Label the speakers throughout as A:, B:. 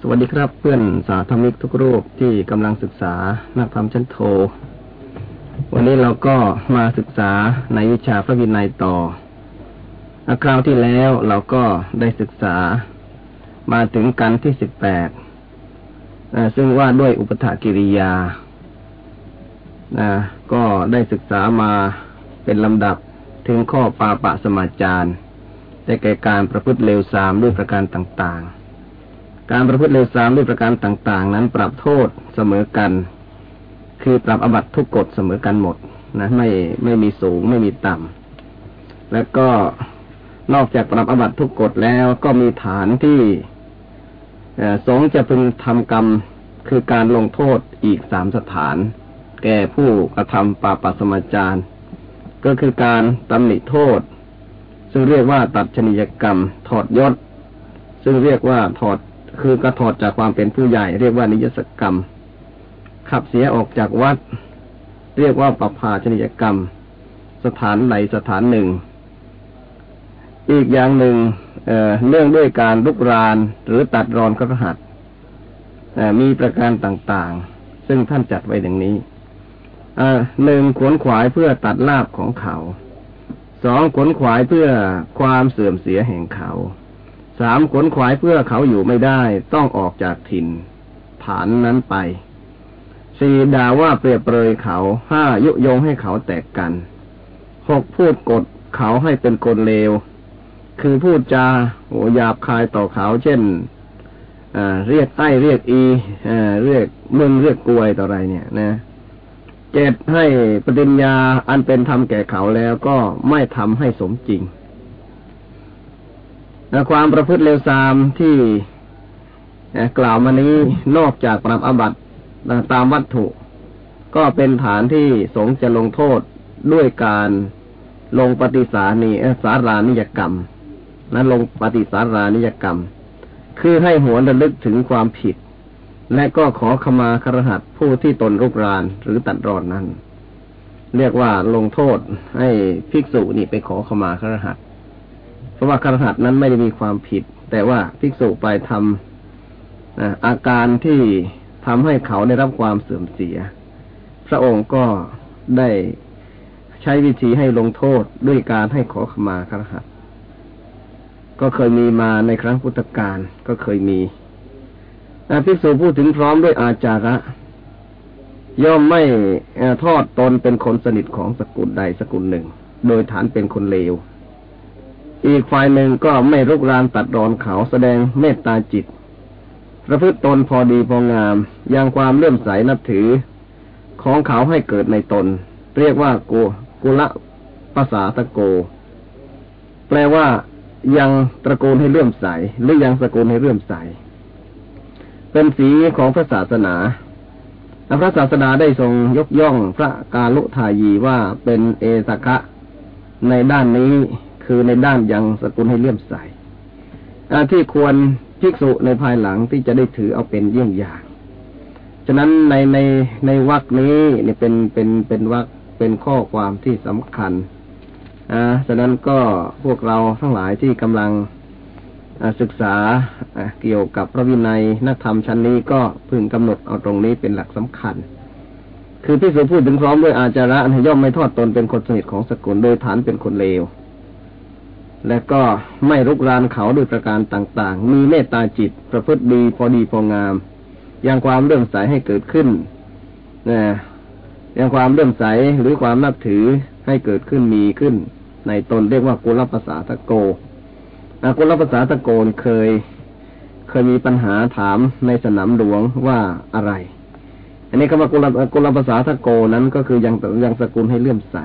A: สวัสดีครับเพื่อนสาธมิกทุกรูปที่กำลังศึกษานักธรรมชั้นโท วันนี้เราก็มาศึกษาในวิชาพระวินัยต่อคราวที่แล้วเราก็ได้ศึกษามาถึงกันที่สิบแปดซึ่งว่าด้วยอุปถากิริยา ก็ได้ศึกษามาเป็นลำดับถึงข้อปาปะสมาจารได้แก่การประพฤติเลวทรามด้วยประการต่างๆ การประพฤติเลวทรามด้วยประการต่าง ๆ นั้นปรับโทษเสมอกัน คือปรับอบัตทุกกฎเสมอกันหมดนะไม่ไม่มีสูงไม่มีต่ำแล้วก็นอกจากปรับอบัตทุกกฎแล้วก็มีฐานที่สงจะพึงทำกรรมคือการลงโทษอีกสามสถาน แก่ผู้กระทำปาปสมาจารก็คือการตำหนิโทษ ซึ่งเรียกว่าตัดชนิยกรรม ถอดยศ ซึ่งเรียกว่าถอด คือกระถอดจากความเป็นผู้ใหญ่ เรียกว่านิยสกรรม ขับเสียออกจากวัด เรียกว่าปภาชนิยกรรม สถานไหนสถานหนึ่ง อีกอย่างหนึ่งเเนื่องด้วยการลุกรานหรือตัดรอนกระหัตมีประการต่างๆ ซึ่งท่านจัดไว้อย่างนี้หนึ่งขวนขวายเพื่อตัดลาบของเขาสองขวนขวายเพื่อความเสื่อมเสียแห่งเขา สามขนขวายเพื่อเขาอยู่ไม่ได้ ต้องออกจากถิ่น ฐานนั้นไปสี่ด่าว่าเปรียบเปรยเขาห้ายุยงให้เขาแตกกันหกพูดกดเขาให้เป็นคนเลว คือพูดจาโหยาบคายต่อเขา เช่นเรียกใต้เรียกอีเรียกมึงเรียกกลวยต่ออะไรเนี่ย นะเจ็ดให้ปฏิญญาอันเป็นธรรมแก่เขาแล้วก็ไม่ทำให้สมจริง ความประพฤติเลวทรามที่กล่าวมานี้นอกจากปรับอบัตตามวัตถุ ก็เป็นฐานที่สงจะลงโทษด้วยการลงปฏิสานีสารานิยกรรมนั้นลงปฏิสารานิยกรรม คือให้หัวระลึกถึงความผิด และก็ขอขมาครหัสผู้ที่ตนรุกรานหรือตัดรอนนั้น เรียกว่าลงโทษให้ภิกษุนี่ไปขอขมาครหัส ราะว่าคารหัสนั้นไม่ได้มีความผิด แต่ว่าภิกษุไปทำอาการที่ทำให้เขาได้รับความเสื่อมเสีย พระองค์ก็ได้ใช้วิธีให้ลงโทษด้วยการให้ขอขมาคารหัสก็เคยมีมาในครั้งพุทธกาลก็เคยมีภิกษุพูดถึงพร้อมด้วยอาจาระ ย่อมไม่ทอดตนเป็นคนสนิทของสกุลใดสกุลหนึ่ง โดยฐานเป็นคนเลว อีกฝ่ายหนึ่งก็ไม่รุกรานตัดรอนเขาแสดงเมตตาจิต ประพฤติตนพอดีพองามยังความเลื่อมใสนับถือ ของเขาให้เกิดในตน เรียกว่าโกกุละภาษาตะโก แปลว่ายังตระกูลให้เลื่อมใส หรือยังสกุลให้เลื่อมใส เป็นสีของพระศาสนาพระศาสนาได้ทรงยกย่องพระกาลุทายีว่าเป็นเอสคะในด้านนี้ คือในด้านยังสกุลให้เลื่อมใสที่ควรภิกษุในภายหลังที่จะได้ถือเอาเป็นเยี่ยงอย่าง ฉะนั้นในในในวรรคนี้เนี่ยเป็นเป็นเป็นวรรคเป็นข้อความที่สำคัญอ่าฉะนั้นก็พวกเราทั้งหลายที่กำลังศึกษาเกี่ยวกับพระวินัยนักธรรมชั้นนี้ก็พึงกำหนดเอาตรงนี้เป็นหลักสำคัญ คือพิสูจพูดถึงพร้อมด้วยอาจาระย่อมไม่ทอดตนเป็นคนสนิทของสกุลโดยฐานเป็นคนเลว และก็ไม่รุกรานเขาด้วยประการต่างๆ มีเมตตาจิตประพฤติดีพอดีพองามยังความเลื่อมใสให้เกิดขึ้นนะยังความเลื่อมใสหรือความนับถือให้เกิดขึ้นมีขึ้น ในตนเรียกว่ากุลภาษาตะโกอากุลภาษาตะโกนเคย เคยมีปัญหาถามในสนามหลวงว่าอะไร อันนี้คำว่ากุลกุลภาษาตะโกนั้นก็คือยังยังสกุลให้เลื่อมใส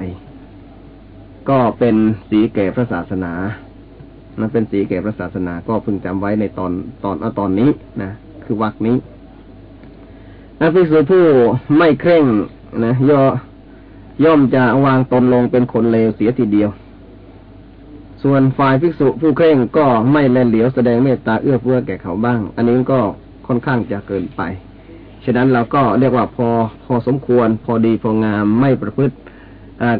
A: ก็เป็นสีแก่พระศาสนานั่นเป็นสีแก่พระศาสนา ก็พึงจำไว้ในตอนตอนเอาตอนนี้นะคือวักนี้นักพิสูจผู้ไม่เคร่งนะย่อย่อมจะวางตนลงเป็นคนเลวเสียทีเดียว ส่วนฝ่ายภิกษุผู้เคร่งก็ไม่แลเหลียวแสดงเมตตาเอื้อเฟื้อแก่เขาบ้าง อันนี้ก็ค่อนข้างจะเกินไป ฉะนั้นเราก็เรียกว่าพอพอสมควร พอดีพองามไม่ประพฤติ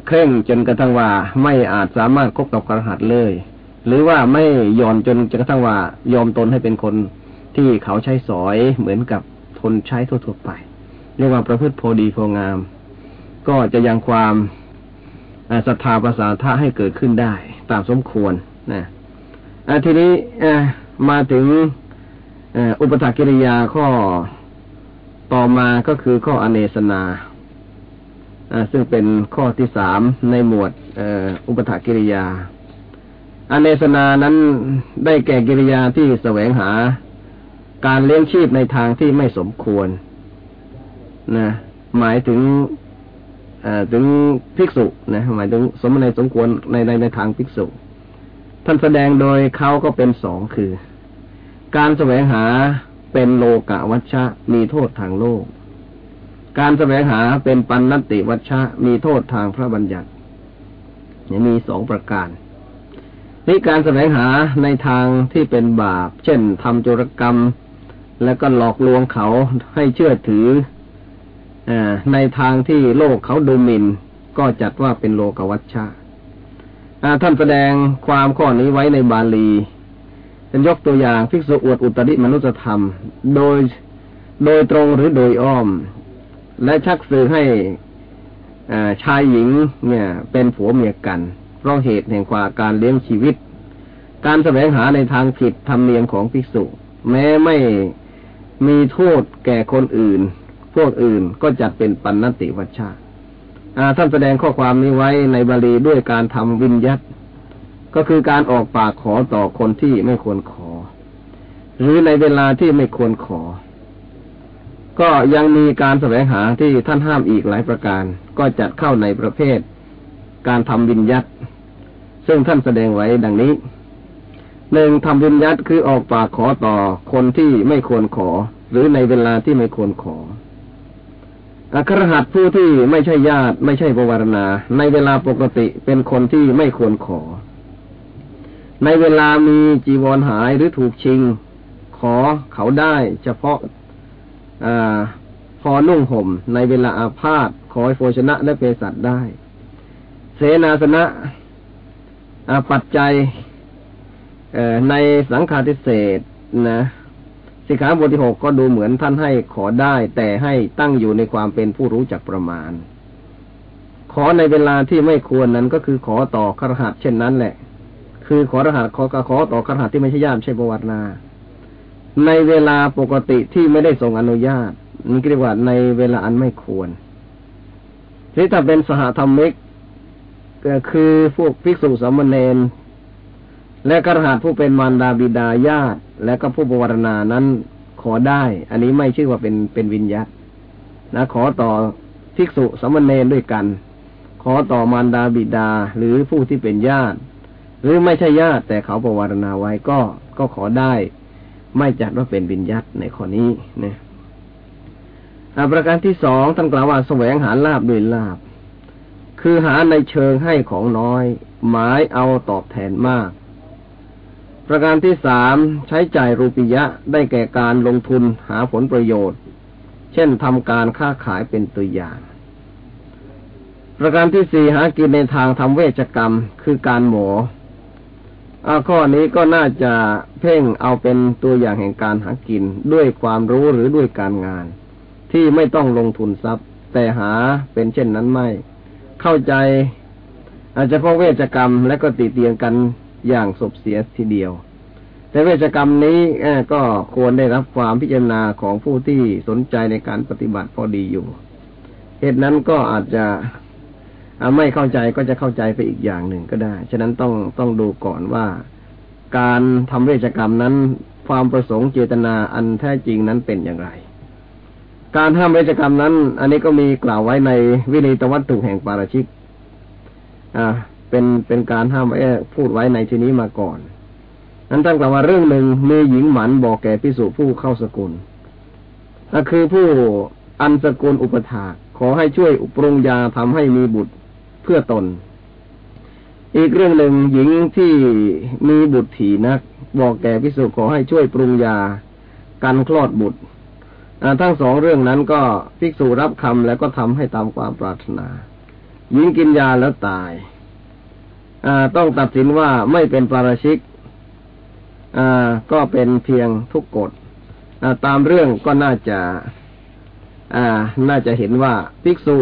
A: เคร่งจนกระทั่งว่าไม่อาจสามารถคบกับกระหัดเลย หรือว่าไม่ย่อนจนกระทั่งว่ายอมตนให้เป็นคนที่เขาใช้สอยเหมือนกับทนใช้ทั่วๆไป เรียกว่าประพฤติโพดีโพงาม ก็จะยังความศรัทธาภาษาทะให้เกิดขึ้นได้ ตามสมควรนะทีนี้มาถึงอุปถากิริยาข้อต่อมาก็คือข้ออเนสนา ซึ่งเป็นข้อที่สามในหมวดอุปถากิริยา อเนสนานั้นได้แก่กิริยาที่แสวงหาการเลี้ยงชีพในทางที่ไม่สมควรนะหมายถึงถึงภิกษุนะหมายถึงสมในสมควรในในในทางภิกษุ ท่านแสดงโดยเขาก็เป็นสองคือ การแสวงหาเป็นโลกะวัชชะมีโทษทางโลก การแสวงหาเป็นปันนติวัชชะมีโทษทางพระบัญญัติมีสองประการนี่การแสวงหาในทางที่เป็นบาป เช่นทำจุรกรรม แล้วก็หลอกลวงเขาให้เชื่อถืออในทางที่โลกเขาดูหมิน่น ก็จัดว่าเป็นโลกวัชชะท่านแสดงความข้อนี้ไว้ในบาลีเป็นยกตัวอย่างภิกษุอวดอุตริมนุสธรรม โดยโดยตรงหรือโดยอ้อม และชักสื่อให้ชายหญิงเนี่ย เป็นผัวเมียกัน เพราะเหตุแห่งความการเลี้ยงชีวิต การแสวงหาในทางผิดธรรมเนียมของภิกษุ แม้ไม่มีโทษแก่คนอื่น พวกอื่นก็จัดเป็นปันนติวัชชาท่านแสดงข้อความนี้ไว้ในบาลีด้วยการทำวินยัตก็คือการออกปากขอต่อคนที่ไม่ควรขอ หรือในเวลาที่ไม่ควรขอ ก็ยังมีการแสวงหาที่ท่านห้ามอีกหลายประการ ก็จัดเข้าในประเภท การทำวินยัตซึ่งท่านแสดงไว้ดังนี้หนึ่งทำวินยัตคือออกปากขอต่อคนที่ไม่ควรขอ หรือในเวลาที่ไม่ควรขออัครหัสผู้ที่ไม่ใช่ญาติ ไม่ใช่ปวารณา ในเวลาปกติเป็นคนที่ไม่ควรขอ ในเวลามีจีวรหายหรือถูกชิง ขอเขาได้เฉพาะ พอนุ่งห่ม ในเวลาอาพาธขอให้โภชนะและเภสัชได้ เสนาสนะปัจจัยในสังฆาทิเศษนะสิกขาบทที่หกก็ดูเหมือนท่านให้ขอได้ แต่ให้ตั้งอยู่ในความเป็นผู้รู้จักประมาณ ขอในเวลาที่ไม่ควรนั้นก็คือขอต่อครหัสเช่นนั้นแหละ คือขอรหัสขอกขอต่อครหัสที่ไม่ใช่ญาติใช่ประวัตินา ในเวลาปกติที่ไม่ได้ส่งอนุญาตนี่เรียกว่าในเวลาอันไม่ควรที่ถ้าเป็นสหธรรมิกก็คือพวกภิกษุสามเณรและกระหัสผู้เป็นมารดาบิดาญาติ และก็ผู้บวรณานั้นขอได้ อันนี้ไม่ชื่อว่าเป็นเป็นวิญญาตนะขอต่อภิกษุสามเณรด้วยกัน ขอต่อมารดาบิดาหรือผู้ที่เป็นญาติ หรือไม่ใช่ญาติแต่เขาประวรณาไว้ก็ก็ขอได้ ไม่จัดว่าเป็นบิญญัตในข้อนี้นะประการที่สองท่านกล่าวว่าแสวงหาลาบด้วยลาบ คือหาในเชิงให้ของน้อย หมายเอาตอบแทนมาก ประการที่สามใช้จ่ายรูปิยะได้แก่การลงทุนหาผลประโยชน์ เช่นทำการค้าขายเป็นตัวอย่างประการที่สี่หากินในทางทำเวชกรรม คือการหมอ ข้อนี้ก็น่าจะเพ่งเอาเป็นตัวอย่างแห่งการหากินด้วยความรู้หรือด้วยการงาน ที่ไม่ต้องลงทุนทรัพย์ แต่หาเป็นเช่นนั้นไม่ เข้าใจ อาจจะเพราะเวชกรรมและก็ติเตียงกันอย่างศพเสียทีเดียว แต่เวชกรรมนี้ก็ควรได้รับความพิจารณาของผู้ที่สนใจในการปฏิบัติพอดีอยู่เหตุนั้นก็อาจจะ ไม่เข้าใจก็จะเข้าใจไปอีกอย่างหนึ่งก็ได้ ฉะนั้นต้องต้องดูก่อนว่า การทำเวชกรรมนั้น ความประสงค์เจตนาอันแท้จริงนั้นเป็นอย่างไร การทำเวชกรรมนั้น อันนี้ก็มีกล่าวไว้ในวินิตวัตถุแห่งปาราชิก อ่า เป็นเป็นการห้ามไว้พูดไว้ในที่นี้มาก่อน นั้นท่านกล่าวว่าเรื่องหนึ่งมีหญิงหมันบอกแก่พิสุผู้เข้าสกุลก็คือผู้อันสกุลอุปถาขอให้ช่วยปรุงยาทำให้มีบุตร เพื่อตน อีกเรื่องหนึ่งหญิงที่มีบุตรถีนัก บอกแก่พิสุขอให้ช่วยปรุงยากันคลอดบุตรทั้งสองเรื่องนั้นก็ภิกษุรับคำแล้วก็ทำให้ตามความปรารถนา หญิงกินยาแล้วตายต้องตัดสินว่าไม่เป็นปาราชิกก็เป็นเพียงทุกกฎตามเรื่องก็น่าจะน่าจะเห็นว่าภิกษุ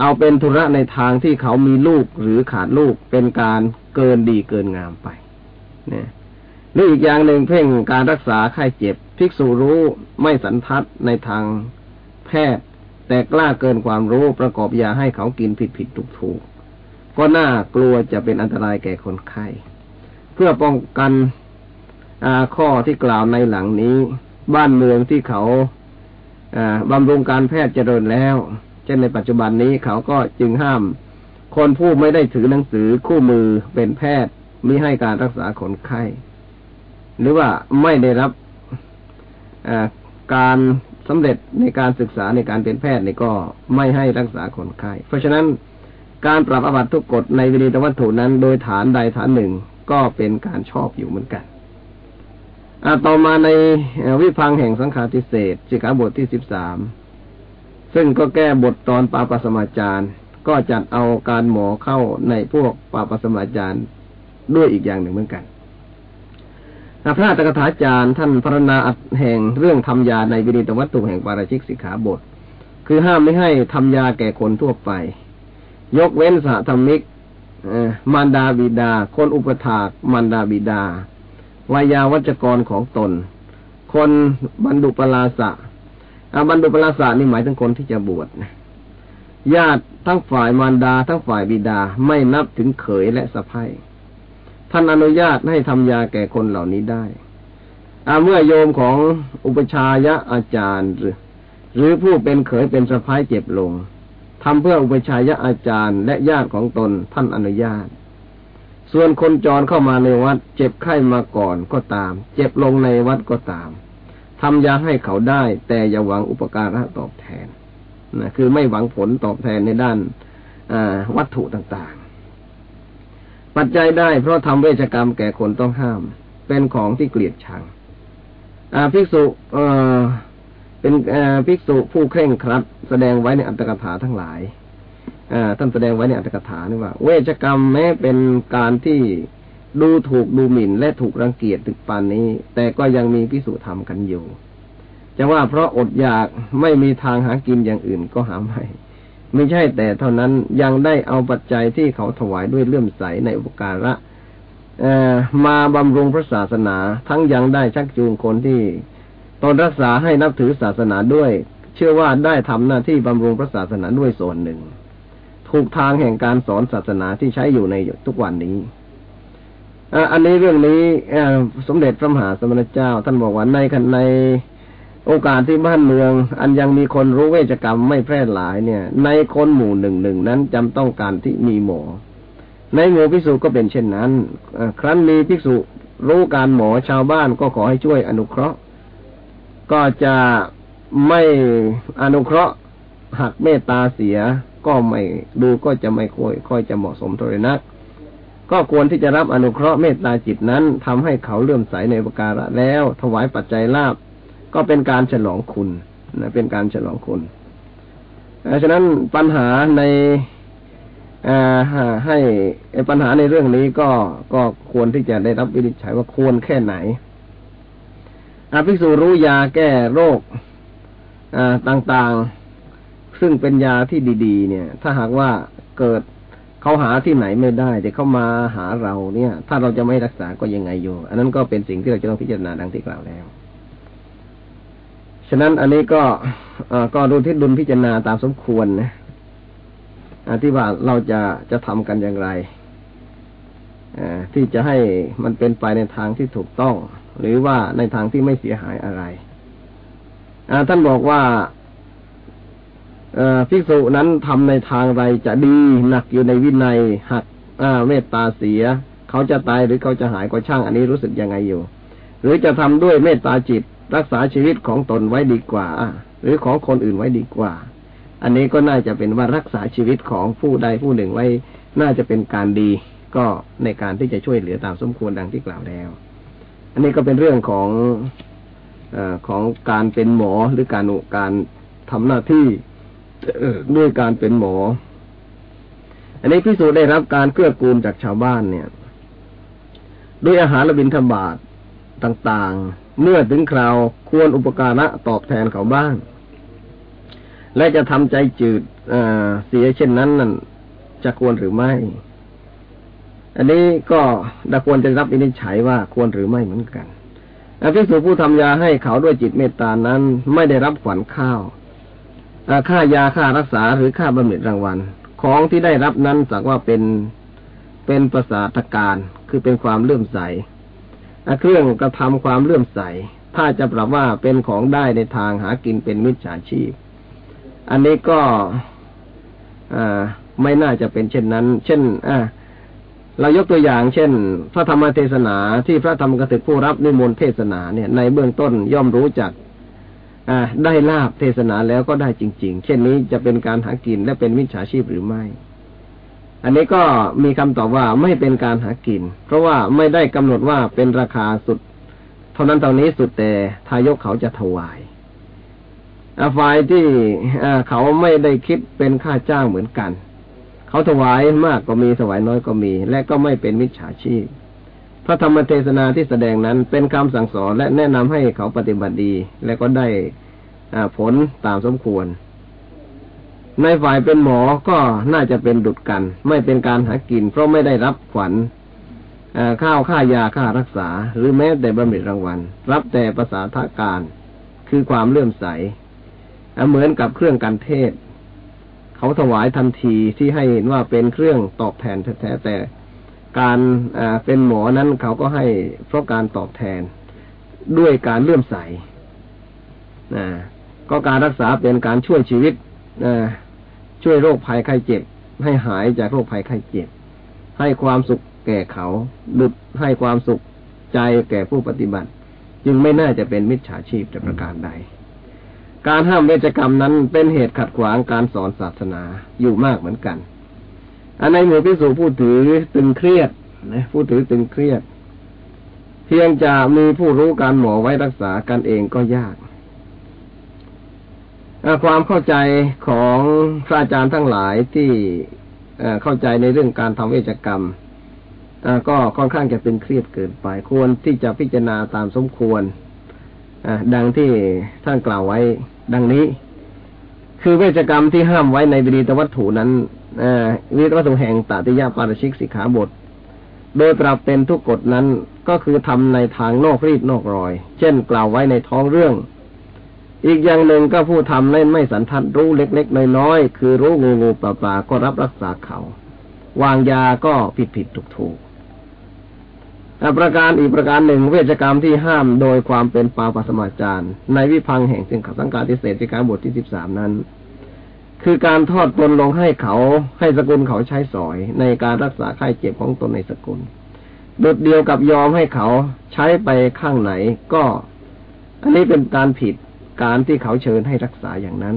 A: เอาเป็นธุระในทางที่เขามีลูกหรือขาดลูกเป็นการเกินดีเกินงามไปเนี่ยหรืออีกอย่างหนึ่งเพ่งการรักษาไข้เจ็บภิกษุรู้ไม่สันทัดในทางแพทย์ แต่กล้าเกินความรู้ประกอบยาให้เขากินผิดผิดถูกถูกก็น่ากลัวจะเป็นอันตรายแก่คนไข้ เพื่อป้องกันข้อที่กล่าวในหลังนี้ บ้านเมืองที่เขาบำรุงการแพทย์เจริญแล้ว เช่นในปัจจุบันนี้เขาก็จึงห้าม คนผู้ไม่ได้ถือหนังสือคู่มือเป็นแพทย์มิให้การรักษาคนไข้ หรือว่าไม่ได้รับการสำเร็จในการศึกษาในการเป็นแพทย์นี่ก็ไม่ให้รักษาคนไข้ เพราะฉะนั้นการปรับอบัตทุกกฎในวินิตวัตถุนั้น โดยฐานใดฐานหนึ่งก็เป็นการชอบอยู่เหมือนกันต่อมาในวิพังแห่งสังฆาทิเศษสิกขาบทที่สิบสาม ซึ่งก็แก้บทตอนปาปสมาจารก็จัดเอาการหมอเข้าในพวกปาปสมาจารด้วยอีกอย่างหนึ่งเหมือนกันพระตกถาจารย์ท่านพรณนาแห่งเรื่องทำยาในวินิตวัตถุแห่งปาราชิกสิกขาบท คือห้ามไม่ให้ทำยาแก่คนทั่วไป ยกเว้นสหธรรมิกมารดาบิดา คนอุปถากมารดาบิดาวายาวัจกรของตน คนบรรดุปลาสะ อาบรรดุปลาสะนี่หมายถึงคนที่จะบวชนะญาติทั้งฝ่ายมารดา ทั้งฝ่ายบิดาไม่นับถึงเขยและสะพ้ายท่านอนุญาตให้ทำยาแก่คนเหล่านี้ได้อาเมื่อโยมของอุปชายะอาจารย์ หรือ หรือผู้เป็นเขยเป็นสะพ้ายเจ็บลงทำเพื่ออุปชายะอาจารย์ และญาติของตนท่านอนุญาต ส่วนคนจรเข้ามาในวัด เจ็บไข้มาก่อนก็ตาม เจ็บลงในวัดก็ตาม ทำยาให้เขาได้ แต่อย่าหวังอุปการะตอบแทนนะคือไม่หวังผลตอบแทนในด้านวัตถุต่างๆ ปัจจัยได้เพราะทำเวชกรรมแก่คนต้องห้าม เป็นของที่เกลียดชังภิกษุเป็นภิกษุผู้เคร่งครัด แสดงไว้ในอัตถกถาทั้งหลายท่านแสดงไว้ในอัตถกถานี่ว่า เวชกรรมแม้เป็นการที่ ดูถูกดูหมิ่นและถูกรังเกียจถึงปานนี้ แต่ก็ยังมีพิสูจน์ทำกันอยู่ จะว่าเพราะอดอยากไม่มีทางหากินอย่างอื่นก็หาไม่ ไม่ใช่แต่เท่านั้นยังได้เอาปัจจัยที่เขาถวายด้วยเลื่อมใสในอุปการะมาบำรุงพระศาสนา ทั้งยังได้ชักจูงคนที่ตนรักษาให้นับถือศาสนาด้วย เชื่อว่าได้ทำหน้าที่บำรุงพระศาสนาด้วยส่วนหนึ่ง ถูกทางแห่งการสอนศาสนาที่ใช้อยู่ในทุกวันนี้ อันนี้เรื่องนี้สมเด็จพระมหาสมณเจ้า ท่านบอกว่าในกันในโอกาสที่บ้านเมือง อันยังมีคนรู้เวชกรรมไม่แพร่หลายเนี่ย ในคนหมู่หนึ่งหนึ่งนั้นจำต้องการที่มีหมอ ในหมู่ภิกษุก็เป็นเช่นนั้นครั้นมีภิกษุรู้การหมอชาวบ้านก็ขอให้ช่วยอนุเคราะห์ ก็จะไม่อนุเคราะห์หักเมตตาเสียก็ไม่ดูก็จะไม่ค่อยค่อยจะเหมาะสมเท่าไหร่นัก ก็ควรที่จะรับอนุเคราะห์เมตตาจิตนั้นทำให้เขาเลื่อมใสในประการะแล้ว ถวายปัจจัยลาบก็เป็นการฉลองคุณนะเป็นการฉลองคุณฉะนั้นปัญหาในให้ปัญหาในเรื่องนี้ก็ก็ควรที่จะได้รับวินิจฉัยว่าควรแค่ไหนอาภิกษุรู้ยาแก้โรคต่างๆ ซึ่งเป็นยาที่ดี ๆ เนี่ย ถ้าหากว่าเกิด เขาหาที่ไหนไม่ได้ แต่เขามาหาเราเนี่ย ถ้าเราจะไม่รักษาก็ยังไงอยู่ อันนั้นก็เป็นสิ่งที่เราจะต้องพิจารณาดังที่กล่าวแล้ว ฉะนั้นอันนี้ก็ก็ดูที่ดุลพิจารณาตามสมควรนะที่ว่าเราจะจะทำกันอย่างไรที่จะให้มันเป็นไปในทางที่ถูกต้อง หรือว่าในทางที่ไม่เสียหายอะไรท่านบอกว่า ภิกษุนั้นทำในทางใดจะดีหนักอยู่ในวินัยหักเมตตาเสีย เขาจะตายหรือเขาจะหายก็ช่างอันนี้รู้สึกยังไงอยู่ หรือจะทำด้วยเมตตาจิต รักษาชีวิตของตนไว้ดีกว่า หรือของคนอื่นไว้ดีกว่า อันนี้ก็น่าจะเป็นว่ารักษาชีวิตของผู้ใดผู้หนึ่งไว้ น่าจะเป็นการดี ก็ในการที่จะช่วยเหลือตามสมควรดังที่กล่าวแล้ว อันนี้ก็เป็นเรื่องของอของการเป็นหมอหรือการการทำหน้าที่ ด้วยการเป็นหมอ อันนี้พิสูจน์ได้รับการเกื้อกูลจากชาวบ้านเนี่ย ด้วยอาหารและบิณฑบาตต่างๆ เมื่อถึงคราวควรอุปการะตอบแทนเขาบ้าง และจะทำใจจืดเสียเช่นนั้นนั่นจะควรหรือไม่ อันนี้ก็ดาควรจะรับอินิจฉัยว่าควรหรือไม่เหมือนกันอภิสุผู้ทำยาให้เขาด้วยจิตเมตตานั้น ไม่ได้รับขวัญข้าว ค่ายาค่ารักษาหรือค่าบำเหน็จรางวัล ของที่ได้รับนั้นสักว่าเป็นเป็นประสาทการคือเป็นความเลื่อมใสเครื่องกระทำความเลื่อมใส ถ้าจะปรับว่าเป็นของได้ในทางหากินเป็นมิจฉาชีพ อันนี้ก็ไม่น่าจะเป็นเช่นนั้น เช่นเรายกตัวอย่าง เช่น พระธรรมเทศนาที่พระธรรมกถึกผู้รับนิมนต์เทศนาเนี่ย ในเบื้องต้นย่อมรู้จัก ได้ลาบเทศนาแล้วก็ได้จริง ๆ เช่นนี้จะเป็นการหากินและเป็นมิจฉาชีพหรือไม่ อันนี้ก็มีคำตอบว่าไม่เป็นการหากิน เพราะว่าไม่ได้กำหนดว่าเป็นราคาสุด เท่านั้นเท่านี้สุดแต่ทายกเขาจะถวายฝ่ายที่เขาไม่ได้คิดเป็นค่าจ้างเหมือนกัน เขาถวายมากก็มีถวายน้อยก็มี และก็ไม่เป็นมิจฉาชีพ พระธรรมเทศนาที่แสดงนั้นเป็นคำสั่งสอนและแนะนำให้เขาปฏิบัติดี และก็ได้ผลตามสมควร ในฝ่ายเป็นหมอก็น่าจะเป็นดุดกัน ไม่เป็นการหากิน เพราะไม่ได้รับขวัญข้าวค่ายาค่ารักษา หรือแม้แต่บำเหน็จรางวัล รับแต่ภาษาทาการ คือความเลื่อมใส เหมือนกับเครื่องกันเทศ เขาถวายทันทีที่ให้เห็นว่าเป็นเครื่องตอบแทนแท้แต่ การเป็นหมอนั้นเขาก็ให้เพราะการตอบแทนด้วยการเลื่อมใสก็การรักษาเป็นการช่วยชีวิตช่วยโรคภัยไข้เจ็บ ให้หายจากโรคภัยไข้เจ็บ ให้ความสุขแก่เขาดุดให้ความสุขใจแก่ผู้ปฏิบัติ จึงไม่น่าจะเป็นมิจฉาชีพแต่ประการใด การห้ามเวชกรรมนั้นเป็นเหตุขัดขวางการสอนศาสนาอยู่มากเหมือนกัน อันในหมู่พิสูจผู้ถือตึงเครียดนะผู้ถือตึงเครียด เพียงจะมีผู้รู้การหมอไว้รักษากันเองก็ยากความเข้าใจของพระอาจารย์ทั้งหลายที่เข้าใจในเรื่องการทำเวชกรรมก็ค่อนข้างจะตึงเครียดเกินไป ควรที่จะพิจารณาตามสมควรดังที่ท่านกล่าวไว้ดังนี้ คือเวชกรรมที่ห้ามไว้ในบิดีตวัตถุนั้น วิวัตถุแห่งตติยาปาราชิกสิกขาบท โดยปรับเป็นทุกกฎนั้นก็คือทำในทางนอกรีดนอกรอย เช่นกล่าวไว้ในท้องเรื่อง อีกอย่างหนึ่งก็ผู้ทำเล่นไม่สันทัดรู้เล็กๆน้อยๆคือรู้งูงูปลาปลาก็รับรักษาเขา วางยาก็ผิดผิดถูกถูกประการอีกประการหนึ่ง เวชกรรมที่ห้ามโดยความเป็นปาปสมาจารในวิพังแห่งสิ่งขัดสังการทิเศษสิกขาบทที่สิบสามนั้น คือการทอดตนลงให้เขาให้สกุลเขาใช้สอย ในการรักษาไข้เจ็บของตนในสกุลดุดเดียวกับยอมให้เขาใช้ไปข้างไหน ก็ อันนี้เป็นการผิดการที่เขาเชิญให้รักษาอย่างนั้น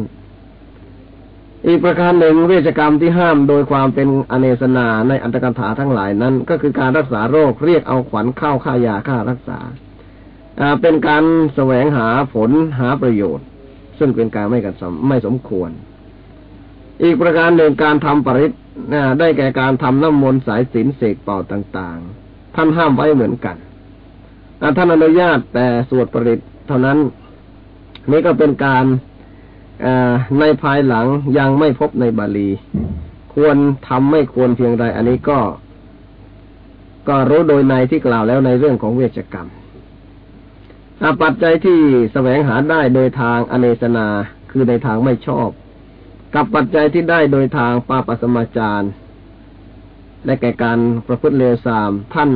A: อีกประการหนึ่งเวชกรรมที่ห้ามโดยความเป็นอเนสนาในอันตรกถาทั้งหลายนั้น ก็คือการรักษาโรคเรียกเอาขวัญเข้าค่ายาค่ารักษาเป็นการแสวงหาผลหาประโยชน์ ซึ่งเป็นการไม่กันไม่สมควร อีกประการหนึ่งการทำปริศได้แก่การทำน้ำมนต์สายสินเสกเป่าต่างๆ ท่านห้ามไว้เหมือนกันท่านอนุญาตแต่สวดปริศเท่านั้น นี่ก็เป็นการในภายหลังยังไม่พบในบาลี ควรทำไม่ควรเพียงใด อันนี้ก็ ก็รู้โดยในที่กล่าวแล้วในเรื่องของเวชกรรมปัจจัยที่แสวงหาได้โดยทางอเนสนาคือในทางไม่ชอบ กับปัจจัยที่ได้โดยทางปาปสมาจารและแก่การประพฤติเลวทราม ท่าน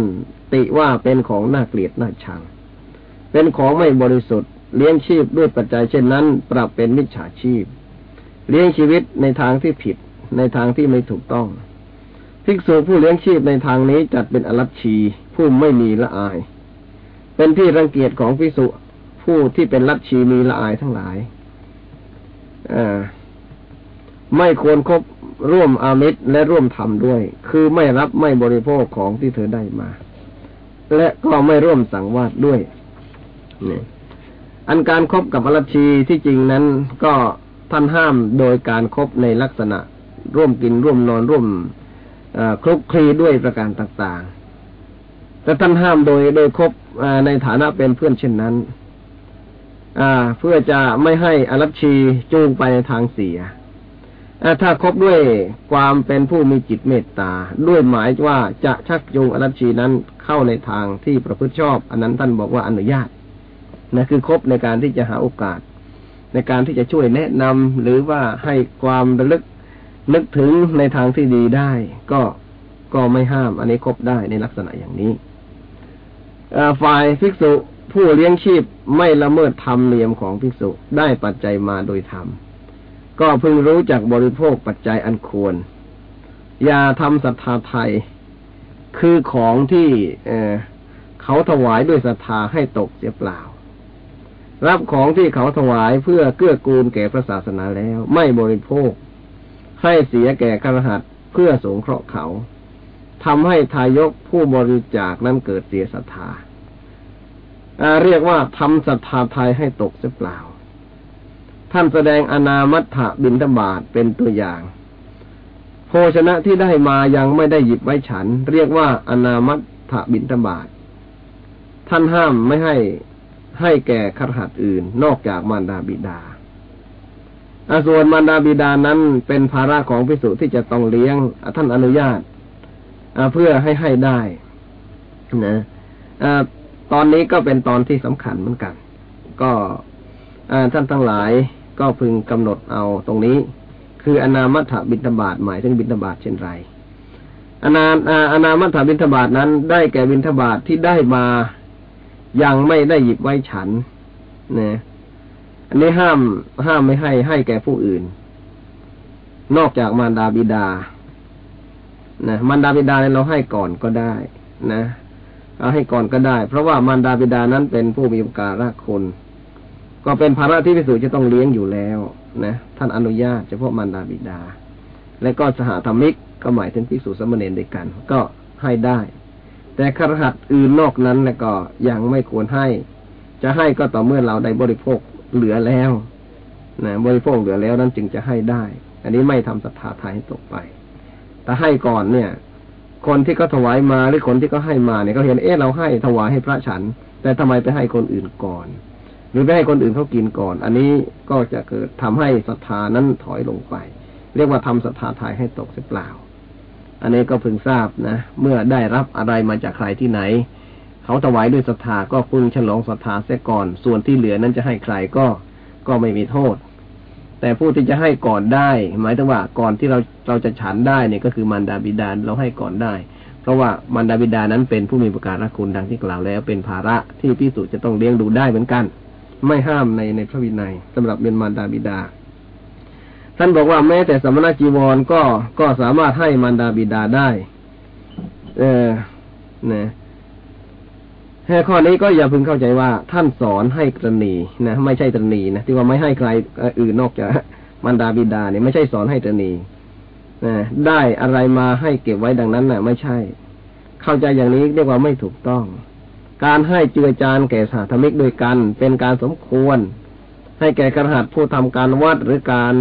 A: ติว่าเป็นของน่าเกลียดน่าชัง เป็นของไม่บริสุทธิ์เลี้ยงชีพด้วยปัจจัยเช่นนั้น ปรับเป็นมิจฉาชีพ เลี้ยงชีวิตในทางที่ผิด ในทางที่ไม่ถูกต้องภิกษุผู้เลี้ยงชีพในทางนี้จัดเป็นอรัชชีผู้ไม่มีละอาย เป็นที่รังเกียจของภิกษุผู้ที่เป็นรัชชีมีละอายทั้งหลายอ่า ไม่ควรครบร่วมอามิตรและร่วมทำด้วย คือไม่รับไม่บริโภคของที่เธอได้มา และก็ไม่ร่วมสังวาสด้วยนี่อันการครบกับอรชีที่จริงนั้นก็ท่านห้ามโดยการครบในลักษณะ ร่วมกินร่วมนอนร่วมคลุกคลีด้วยประการต่างๆ แต่ท่านห้ามโดยโดยครบในฐานะเป็นเพื่อนเช่นนั้นเพื่อจะไม่ให้อรัชชีจูงไปในทางเสีย ถ้าคบด้วยความเป็นผู้มีจิตเมตตา ด้วยหมายว่าจะชักจูงอรัชชีนั้นเข้าในทางที่ประพฤติชอบ อันนั้นท่านบอกว่าอนุญาตนะคือคบในการที่จะหาโอกาส ในการที่จะช่วยแนะนำหรือว่าให้ความระลึกนึกถึงในทางที่ดีได้ ก็ก็ไม่ห้าม อันนี้คบได้ในลักษณะอย่างนี้ฝ่ายภิกษุผู้เลี้ยงชีพไม่ละเมิดธรรมเนียมของภิกษุได้ปัจจัยมาโดยธรรม ก็พึงรู้จักบริโภคปัจจัยอันควร อย่าทำศรัทธาไทย คือของที่เเขาถวายด้วยศรัทธาให้ตกเสียเปล่า รับของที่เขาถวายเพื่อเกื้อกูลแก่พระศาสนาแล้ว ไม่บริโภค ให้เสียแก่ครหัสเพื่อสงเคราะห์เขาทำให้ทายกผู้บริจาคนั้นเกิดเสียศรัทธาเรียกว่าทำศรัทธาไทยให้ตกเสียเปล่า ท่านแสดงอนามัตถบินทบาทเป็นตัวอย่าง โภชนะที่ได้มายังไม่ได้หยิบไว้ฉัน เรียกว่าอนามัตถบินทบาท ท่านห้ามไม่ให้ให้แก่ครหัสอื่น นอกจากมารดาบิดาอส่วนมารดาบิดานั้นเป็นภาระของพิสุที่จะต้องเลี้ยงท่านอนุญาตเพื่อให้ให้ได้นะตอนนี้ก็เป็นตอนที่สำคัญเหมือนกัน ก็ท่านทั้งหลาย ก็พึงกำหนดเอาตรงนี้ คืออนามัตถบิณฑบาตหมายถึงบิณฑบาตเช่นไรอนาอนามัตถบิณฑบาตนั้น ได้แก่บิณฑบาตที่ได้มายังไม่ได้หยิบไว้ฉันนะอันนี้ห้ามห้ามไม่ให้ให้แก่ผู้อื่น นอกจากมารดาบิดา นะมารดาบิดาเราให้ก่อนก็ได้นะเอาให้ก่อนก็ได้ เพราะว่ามารดาบิดานั้นเป็นผู้มีอุปการะคุณ ก็เป็นภาระที่พิสูจน์จะต้องเลี้ยงอยู่แล้วนะท่านอนุญาตเฉพาะมารดาบิดา และก็สหธรรมิกก็หมายถึงพิสูจน์สมณีด้วยกัน ก็ให้ได้ แต่ครหัสอื่นนอกนั้นแล้วก็ยังไม่ควรให้ จะให้ก็ต่อเมื่อเราได้บริโภคเหลือแล้วนะบริโภคเหลือแล้วนั้นจึงจะให้ได้ อันนี้ไม่ทำศรัทธาไทยให้ตกไป แต่ให้ก่อนเนี่ย คนที่เขาถวายมาหรือคนที่เขาให้มาเนี่ยเขาเห็นเอ๊ะเราให้ถวายให้พระฉัน แต่ทำไมไปให้คนอื่นก่อน หรือไม่ให้คนอื่นเขากินก่อน อันนี้ก็จะเกิดทำให้ศรัทธานั้นถอยลงไป เรียกว่าทำศรัทธาทายให้ตกเสียเปล่า อันนี้ก็พึงทราบนะ เมื่อได้รับอะไรมาจากใครที่ไหน เขาถวายด้วยศรัทธาก็พึงฉลองศรัทธาเสียก่อน ส่วนที่เหลือนั้นจะให้ใครก็ก็ไม่มีโทษ แต่ผู้ที่จะให้ก่อนได้ หมายถึงว่าก่อนที่เราเราจะฉันได้เนี่ยก็คือมารดาบิดาเราให้ก่อนได้ เพราะว่ามารดาบิดานั้นเป็นผู้มีประการคุณดังที่กล่าวแล้ว เป็นภาระที่พิสูจน์จะต้องเลี้ยงดูได้เหมือนกัน ไม่ห้ามในในพระวินัยสำหรับเบียนมารดาบิดา ท่านบอกว่าแม้แต่สมณจีวรก็ก็สามารถให้มารดาบิดาได้ เออนะข้อนี้ก็อย่าพึงเข้าใจว่าท่านสอนให้ตรณีนะไม่ใช่ตรณีนะที่ว่าไม่ให้ใครอื่นนอกจากมารดาบิดาเนี่ยไม่ใช่สอนให้ตรณีนะได้อะไรมาให้เก็บไว้ดังนั้นนะ่ะ ไม่ใช่ เข้าใจอย่างนี้เรียกว่าไม่ถูกต้อง การให้เจือจานแก่สาธมิกด้วยกัน เป็นการสมควร ให้แก่กระหัสผู้ทำการวัดหรือการ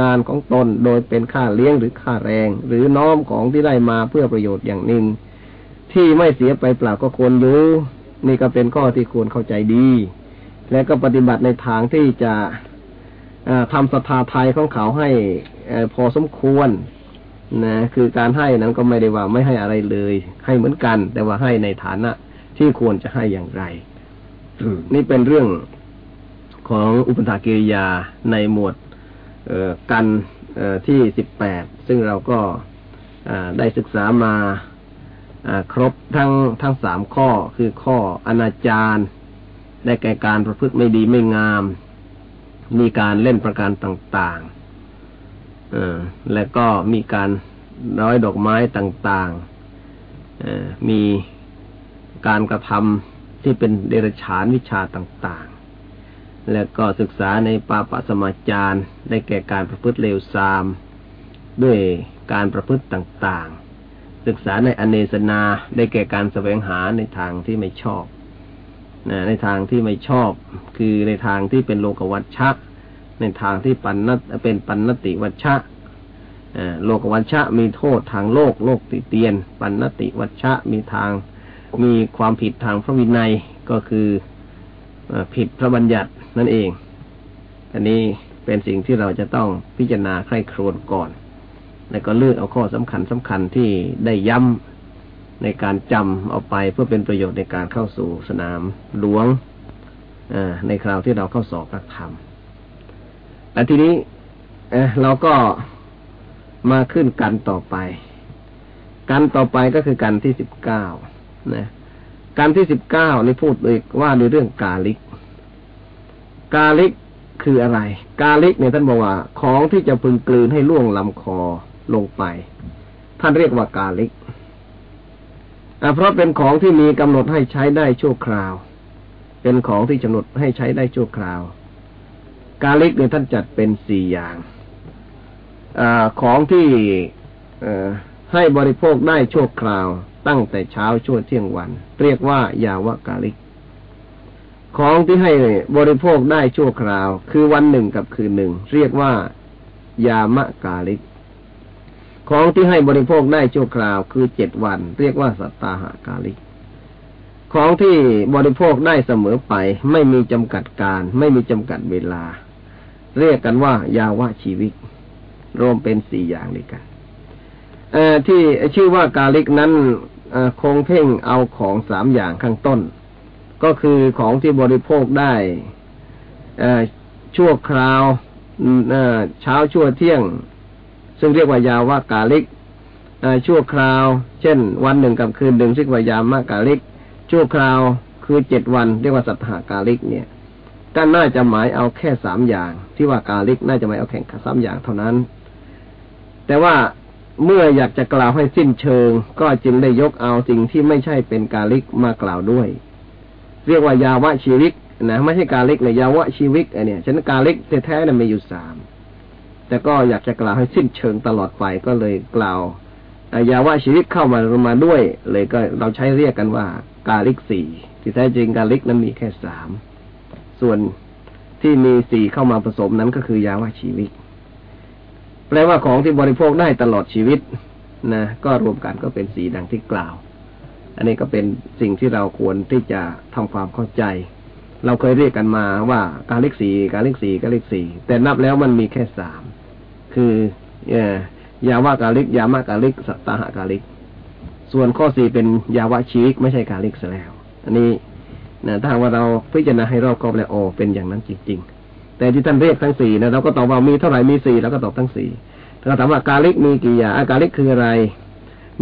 A: งานของตนโดยเป็นค่าเลี้ยงหรือค่าแรง หรือน้อมของที่ได้มาเพื่อประโยชน์อย่างหนึ่ง ที่ไม่เสียไปเปล่าก็ควรอยู่นี่ก็เป็นข้อที่ควรเข้าใจดี และก็ปฏิบัติในทางที่จะทำศรัทธาไทยของเขาให้พอสมควรนะคือการให้นั้นก็ไม่ได้ว่าไม่ให้อะไรเลย ให้เหมือนกัน แต่ว่าให้ในฐานะ ที่ควรจะให้อย่างไรนี่เป็นเรื่องของอุปถากิริยาในหมวดกันที่สิบแปดซึ่งเราก็ได้ศึกษามาครบทั้งทั้งสามข้อคือข้ออนาจารได้แก่การประพฤติไม่ดีไม่งาม มีการเล่นประการต่างๆและก็มีการร้อยดอกไม้ต่างๆมี การกระทำที่เป็นเดรัจฉานวิชาต่างๆ และก็ศึกษาในปาปสมาจารได้แก่การประพฤติเลวทราม ด้วยการประพฤติต่างๆ ศึกษาในอเนสนาได้แก่การแสวงหาในทางที่ไม่ชอบในทางที่ไม่ชอบ คือในทางที่เป็นโลกวัชชะ ในทางที่ปันนตเป็นปันนติวัชชะโลกวัชชะมีโทษทางโลกโลกติเตียน ปันนติวัชชะมีทาง มีความผิดทางพระวินัยก็คือผิดพระบัญญัตินั่นเอง อันนี้เป็นสิ่งที่เราจะต้องพิจารณาใคร่ครวญก่อน แล้วก็เลือกเอาข้อสำคัญสำคัญที่ได้ย้ำในการจำเอาไปเพื่อเป็นประโยชน์ในการเข้าสู่สนามหลวงในคราวที่เราเข้าสอบนักธรรม และทีนี้เราก็มาขึ้นกันต่อไป กันต่อไปก็คือกันที่สิบเก้า นะกันที่สิบเก้านี่พูดเลยว่าในเรื่องกาลิก กาลิกคืออะไร กาลิกเนี่ยท่านบอกว่าของที่จะพึงกลืนให้ล่วงลำคอลงไป ท่านเรียกว่ากาลิกเพราะเป็นของที่มีกำหนดให้ใช้ได้ชั่วคราว เป็นของที่กำหนดให้ใช้ได้ชั่วคราว กาลิกเนี่ยท่านจัดเป็นสี่อย่างอของที่ให้บริโภคได้ชั่วคราว ตั้งแต่เช้าช่วงเที่ยงวัน เรียกว่ายาวกาลิก ของที่ให้บริโภคได้ชั่วคราว คือวันหนึ่งกับคืนหนึ่ง เรียกว่า ยามะกาลิก ของที่ให้บริโภคได้ชั่วคราวคือเจ็ดวัน เรียกว่าสัตตาหากาลิก ของที่บริโภคได้เสมอไป ไม่มีจำกัดการ ไม่มีจำกัดเวลา เรียกกันว่า ยาวะชีวิต รวมเป็นสี่อย่างด้วยกันที่ชื่อว่ากาลิกนั้น คงเพ่งเอาของสามอย่างข้างต้น ก็คือของที่บริโภคได้ชั่วคราวเช้าชั่วเที่ยง ซึ่งเรียกว่ายาวากาลิกชั่วคราว เช่น วันหนึ่งกับคืนหนึ่งเรียกว่ายามากาลิก ชั่วคราวคือเจ็ดวันเรียกว่าสัตหากาลิกเนี่ยก็น่าจะหมายเอาแค่สามอย่าง ที่ว่ากาลิกน่าจะหมายเอาแข่งสามอย่างเท่านั้น แต่ว่า เมื่ออยากจะกล่าวให้สิ้นเชิง ก็จึงได้ยกเอาสิ่งที่ไม่ใช่เป็นกาลิกมากล่าวด้วย เรียกว่ายาวะชีวิกนะไม่ใช่กาล็กเลยยาวะชีวิกไอเนี่ยฉันกาล็กแท้ๆนะมีอยู่สามแต่ก็อยากจะกล่าวให้สิ้นเชิงตลอดไปก็เลยกล่าวยาวะชีวิตเข้ามามาด้วย เลยก็เราใช้เรียกกันว่ากาลิกสี่ที่แท้จริงกาลิกนั้นมีแค่สามส่วนที่มีสี่เข้ามาผสมนั้นก็คือยาวะชีวิต แปลว่าของที่บริโภคได้ตลอดชีวิตนะก็รวมกันก็เป็นสีดังที่กล่าว อันนี้ก็เป็นสิ่งที่เราควรที่จะทำความเข้าใจ เราเคยเรียกกันมาว่ากาเลขสี่กาเลขสี่กาเลขสี่แต่นับแล้วมันมีแค่สามคือเอยาวากาลิก ยามากาลิก สัตตาหากาลิก ส่วนข้อสี่เป็นยาวะชีวิกไม่ใช่กาลิกซะแล้ว อันนี้นะถ้าว่าเราพิจารณาให้รอบคอบแล้วโอเป็นอย่างนั้นจริง ๆ แต่ที่ท่านเรียกทั้งสี่นะเราก็ตอบว่ามีเท่าไหร่มีสี่แล้วก็ตอบทั้งสี่ถ้าถามว่ากาลิกมีกี่อย่างกาลิกคืออะไร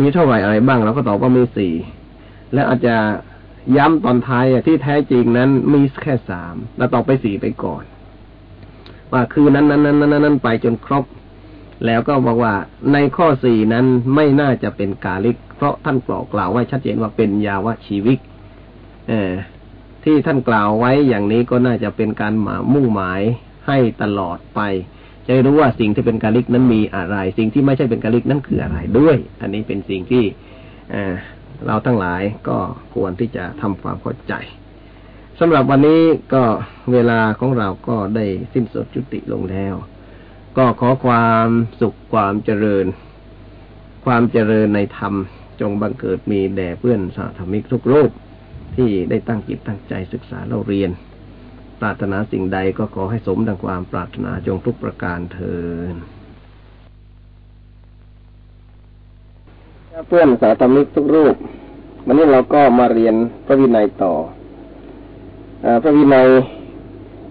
A: มีเท่าไหร่อะไรบ้างเราก็ตอบว่ามีสี่และอาจจะย้ำตอนท้ายที่แท้จริงนั้นมีแค่สามแล้วต่อไปสี่ไปก่อน ว่าคือนั้นนั้นนั้นนั้นนั้นไปจนครบ แล้วก็บอกว่าในข้อสี่นั้นไม่น่าจะเป็นกาลิก เพราะท่านกล่าวกล่าวไว้ชัดเจนว่าเป็นยาวะชีวิก เออ ที่ท่านกล่าวไว้อย่างนี้ก็น่าจะเป็นการหมามุ่งหมายให้ตลอดไป จะรู้ว่าสิ่งที่เป็นกาลิกนั้นมีอะไร สิ่งที่ไม่ใช่เป็นกาลิกนั้นคืออะไรด้วย อันนี้เป็นสิ่งที่เราทั้งหลายก็ควรที่จะทำความเข้าใจสำหรับวันนี้ก็เวลาของเราก็ได้สิ้นสุดจุติลงแล้ว ก็ขอความสุขความเจริญ ความเจริญในธรรมจงบังเกิดมีแด่เพื่อนสาธมิกทุกรูป ที่ได้ตั้งจิตตั้งใจศึกษาเราเรียน ปรารถนาสิ่งใดก็ขอให้สมดังความปรารถนาจงทุกประการเทินเพื่อนสาธมิกทุกรูป วันนี้เราก็มาเรียนพระวินัยต่ออพระวินัย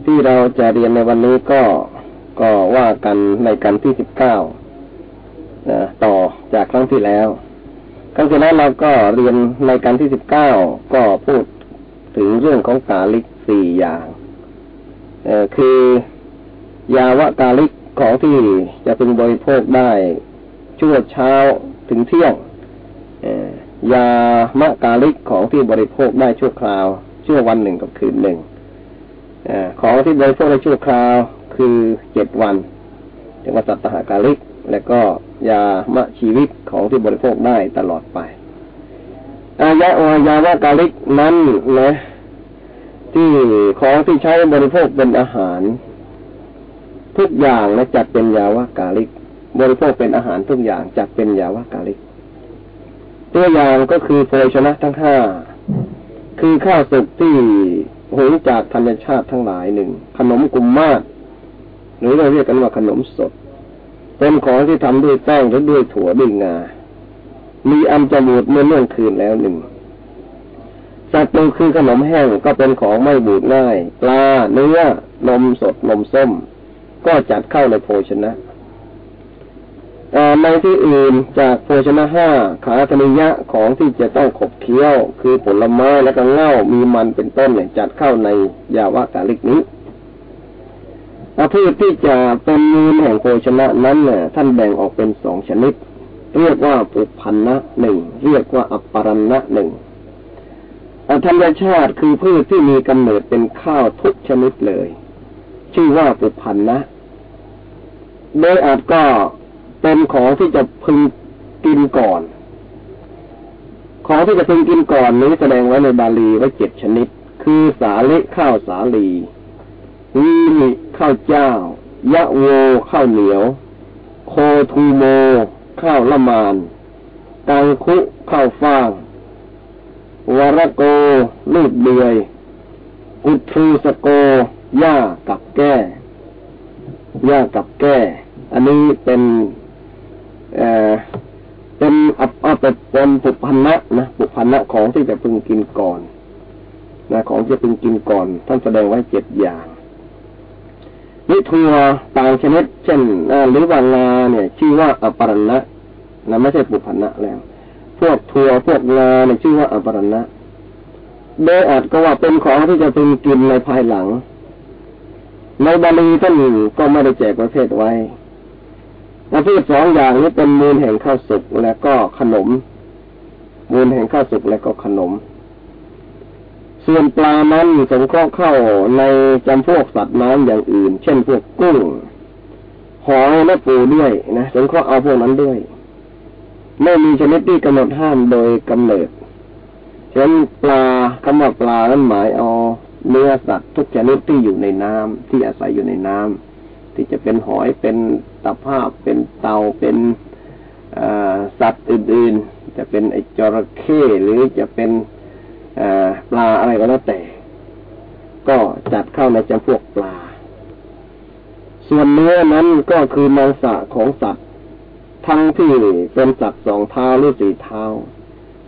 A: ที่เราจะเรียนในวันนี้ก็ก็ว่ากันในกันที่สิบเก้าต่อจากครั้งที่แล้ว ครั้งที่แล้วเราก็เรียนในกันที่สิบเก้าก็พูดถึงเรื่องของกาลิกสี่อย่างคือยาวะกาลิกของที่จะเป็นบริโภคได้ชั่วเช้าถึงเที่ยงยามะกาลิกของที่บริโภคได้ชั่วคราว ชั่ววันหนึ่งกับคืนหนึ่งอของที่บริโภคได้ชั่วคราวคือเจ็ดวันจึงว่าสัตหากาลิก และก็ ยามะชีวิตของที่บริโภคได้ตลอดไป อายะยามะกาลิกนั้นนะที่ของที่ใช้บริโภคเป็นอาหาร ทุกอย่างและจัดเป็นยาวะกาลิก บริโภคเป็นอาหารทุกอย่างจัดเป็นยาวะกาลิก ตัวอย่างก็คือโภชนะทั้งห้าคือข้าวสุกที่หุงจากธรรมชาติทั้งหลายหนึ่งขนมกุมมาศหรือเราเรียกกันว่าขนมสด เป็นของที่ทำด้วยแป้งหรือด้วยถั่วด้วยงา มีอันจะบูดเมื่อเนื่อคืนแล้วหนึ่งสัตว์หนึ่งคือขนมแห้งก็เป็นของไม่บูดง่าย ปลาเนื้อนมสดนมส้ม ก็จัดเข้าในโภชนะในที่อื่นจากโภชนะห้าขาธนิยะของที่จะต้องขบเคี้ยว คือผลไม้และก็เง่ามีมันเป็นต้นเนี่ยจัดเข้าในยาวะกาลิกนี้ อาพืชที่จะเป็นมูลแห่งโภชนะนั้นเนี่ยท่านแบ่งออกเป็นสองชนิด เรียกว่าปุพันนะหนึ่งเรียกว่าอัปปรณะหนึ่งธรรมชาติคือพืชที่มีกำเนิดเป็นข้าวทุกชนิดเลย ชื่อว่าปุพันนะโดยอาจก็เป็นของที่จะพึงกินก่อน ของที่จะพึงกินก่อนนี้แสดงไว้ในบาลีไว้เจ็ดชนิด คือสาลิข้าวสาลีวีหิ ข้าวเจ้า ยโวข้าวเหนียว โคธูโม ข้าวละมาน กังคุข้าวฟ่าง วรโกลูกเดือย กุทรูสโกหญ้ากับแก้หญ้ากับแก้ อันนี้เป็นเอ่อเป็นอัปอัปเป็นปุพันนะนะปุพันนะของที่จะพึงกินก่อนนะของที่พึงกินก่อน ท่านแสดงไว้เจ็ดอย่าง นิทัวต่างชนิด เช่นหรือว่างาเนี่ย ชื่อว่าอปรณะนะไม่ใช่ปุพันนะแล้ว พวกทัวพวกงาเนี่ยชื่อว่าอปรณะโดยอาจก็ว่าเป็นของที่จะพึงกินในภายหลัง ในบาลีท่านก็ไม่ได้แจกประเภทไว้ประเภทสองอย่างนี้เป็นมูลแห่งข้าวสุกและก็ขนม มูลแห่งข้าวสุกและก็ขนม ส่วนปลานั้นสงเคราะห์เข้าในจำพวกสัตว์น้ำอย่างอื่น เช่นพวกกุ้ง หอยและปูด้วยนะสงเคราะห์เอาพวกนั้นด้วย ไม่มีชนิดที่กำหนดห้ามโดยกำเนิดฉะนั้นปลาคำว่าปลานั้นหมายเอาเนื้อสัตว์ทุกชนิดที่อยู่ในน้ำที่อาศัยอยู่ในน้ำที่จะเป็นหอยเป็นตะภาพเป็นเตาเป็นสัตว์อื่นๆ จะเป็นไอจระเข้หรือจะเป็น ปลาอะไรก็แล้วแต่ ก็จัดเข้าในจำพวกปลา ส่วนเนื้อนั้นก็คือมังสะของสัตว์ ทั้งที่เป็นสัตว์สองเท้าหรือสี่เท้า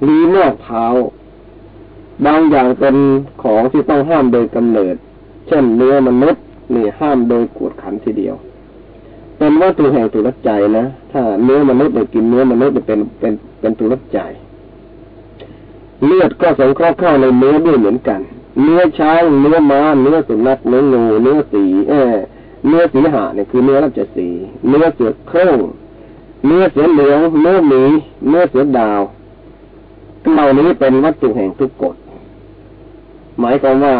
A: หรือนอกเท้า บางอย่างเป็นของที่ต้องห้ามโดยกำเนิด เช่นเนื้อมนุษย์นี่ห้ามโดยกวดขันทีเดียวเป็นวัตถุแห่งตุลใจนะถ้าเนื้อมนุษย์เนี่ยกินเนื้อมนุษย์เนี่ยเป็นเป็นเป็นตุลใจ เลือดก็สงเคราะห์เข้าในเนื้อด้วยเหมือนกัน เนื้อช้างเนื้อม้าเนื้อสุนัขเนื้องูเนื้อสีเอเนื้อสีหาเนี่ยคือเนื้อรับจะสี เนื้อเสือโคร่งเนื้อเสือเหลืองเนื้อหมีเนื้อเสือดาวเหล่านี้เป็นวัตถุแห่งทุกกฎหมายความว่า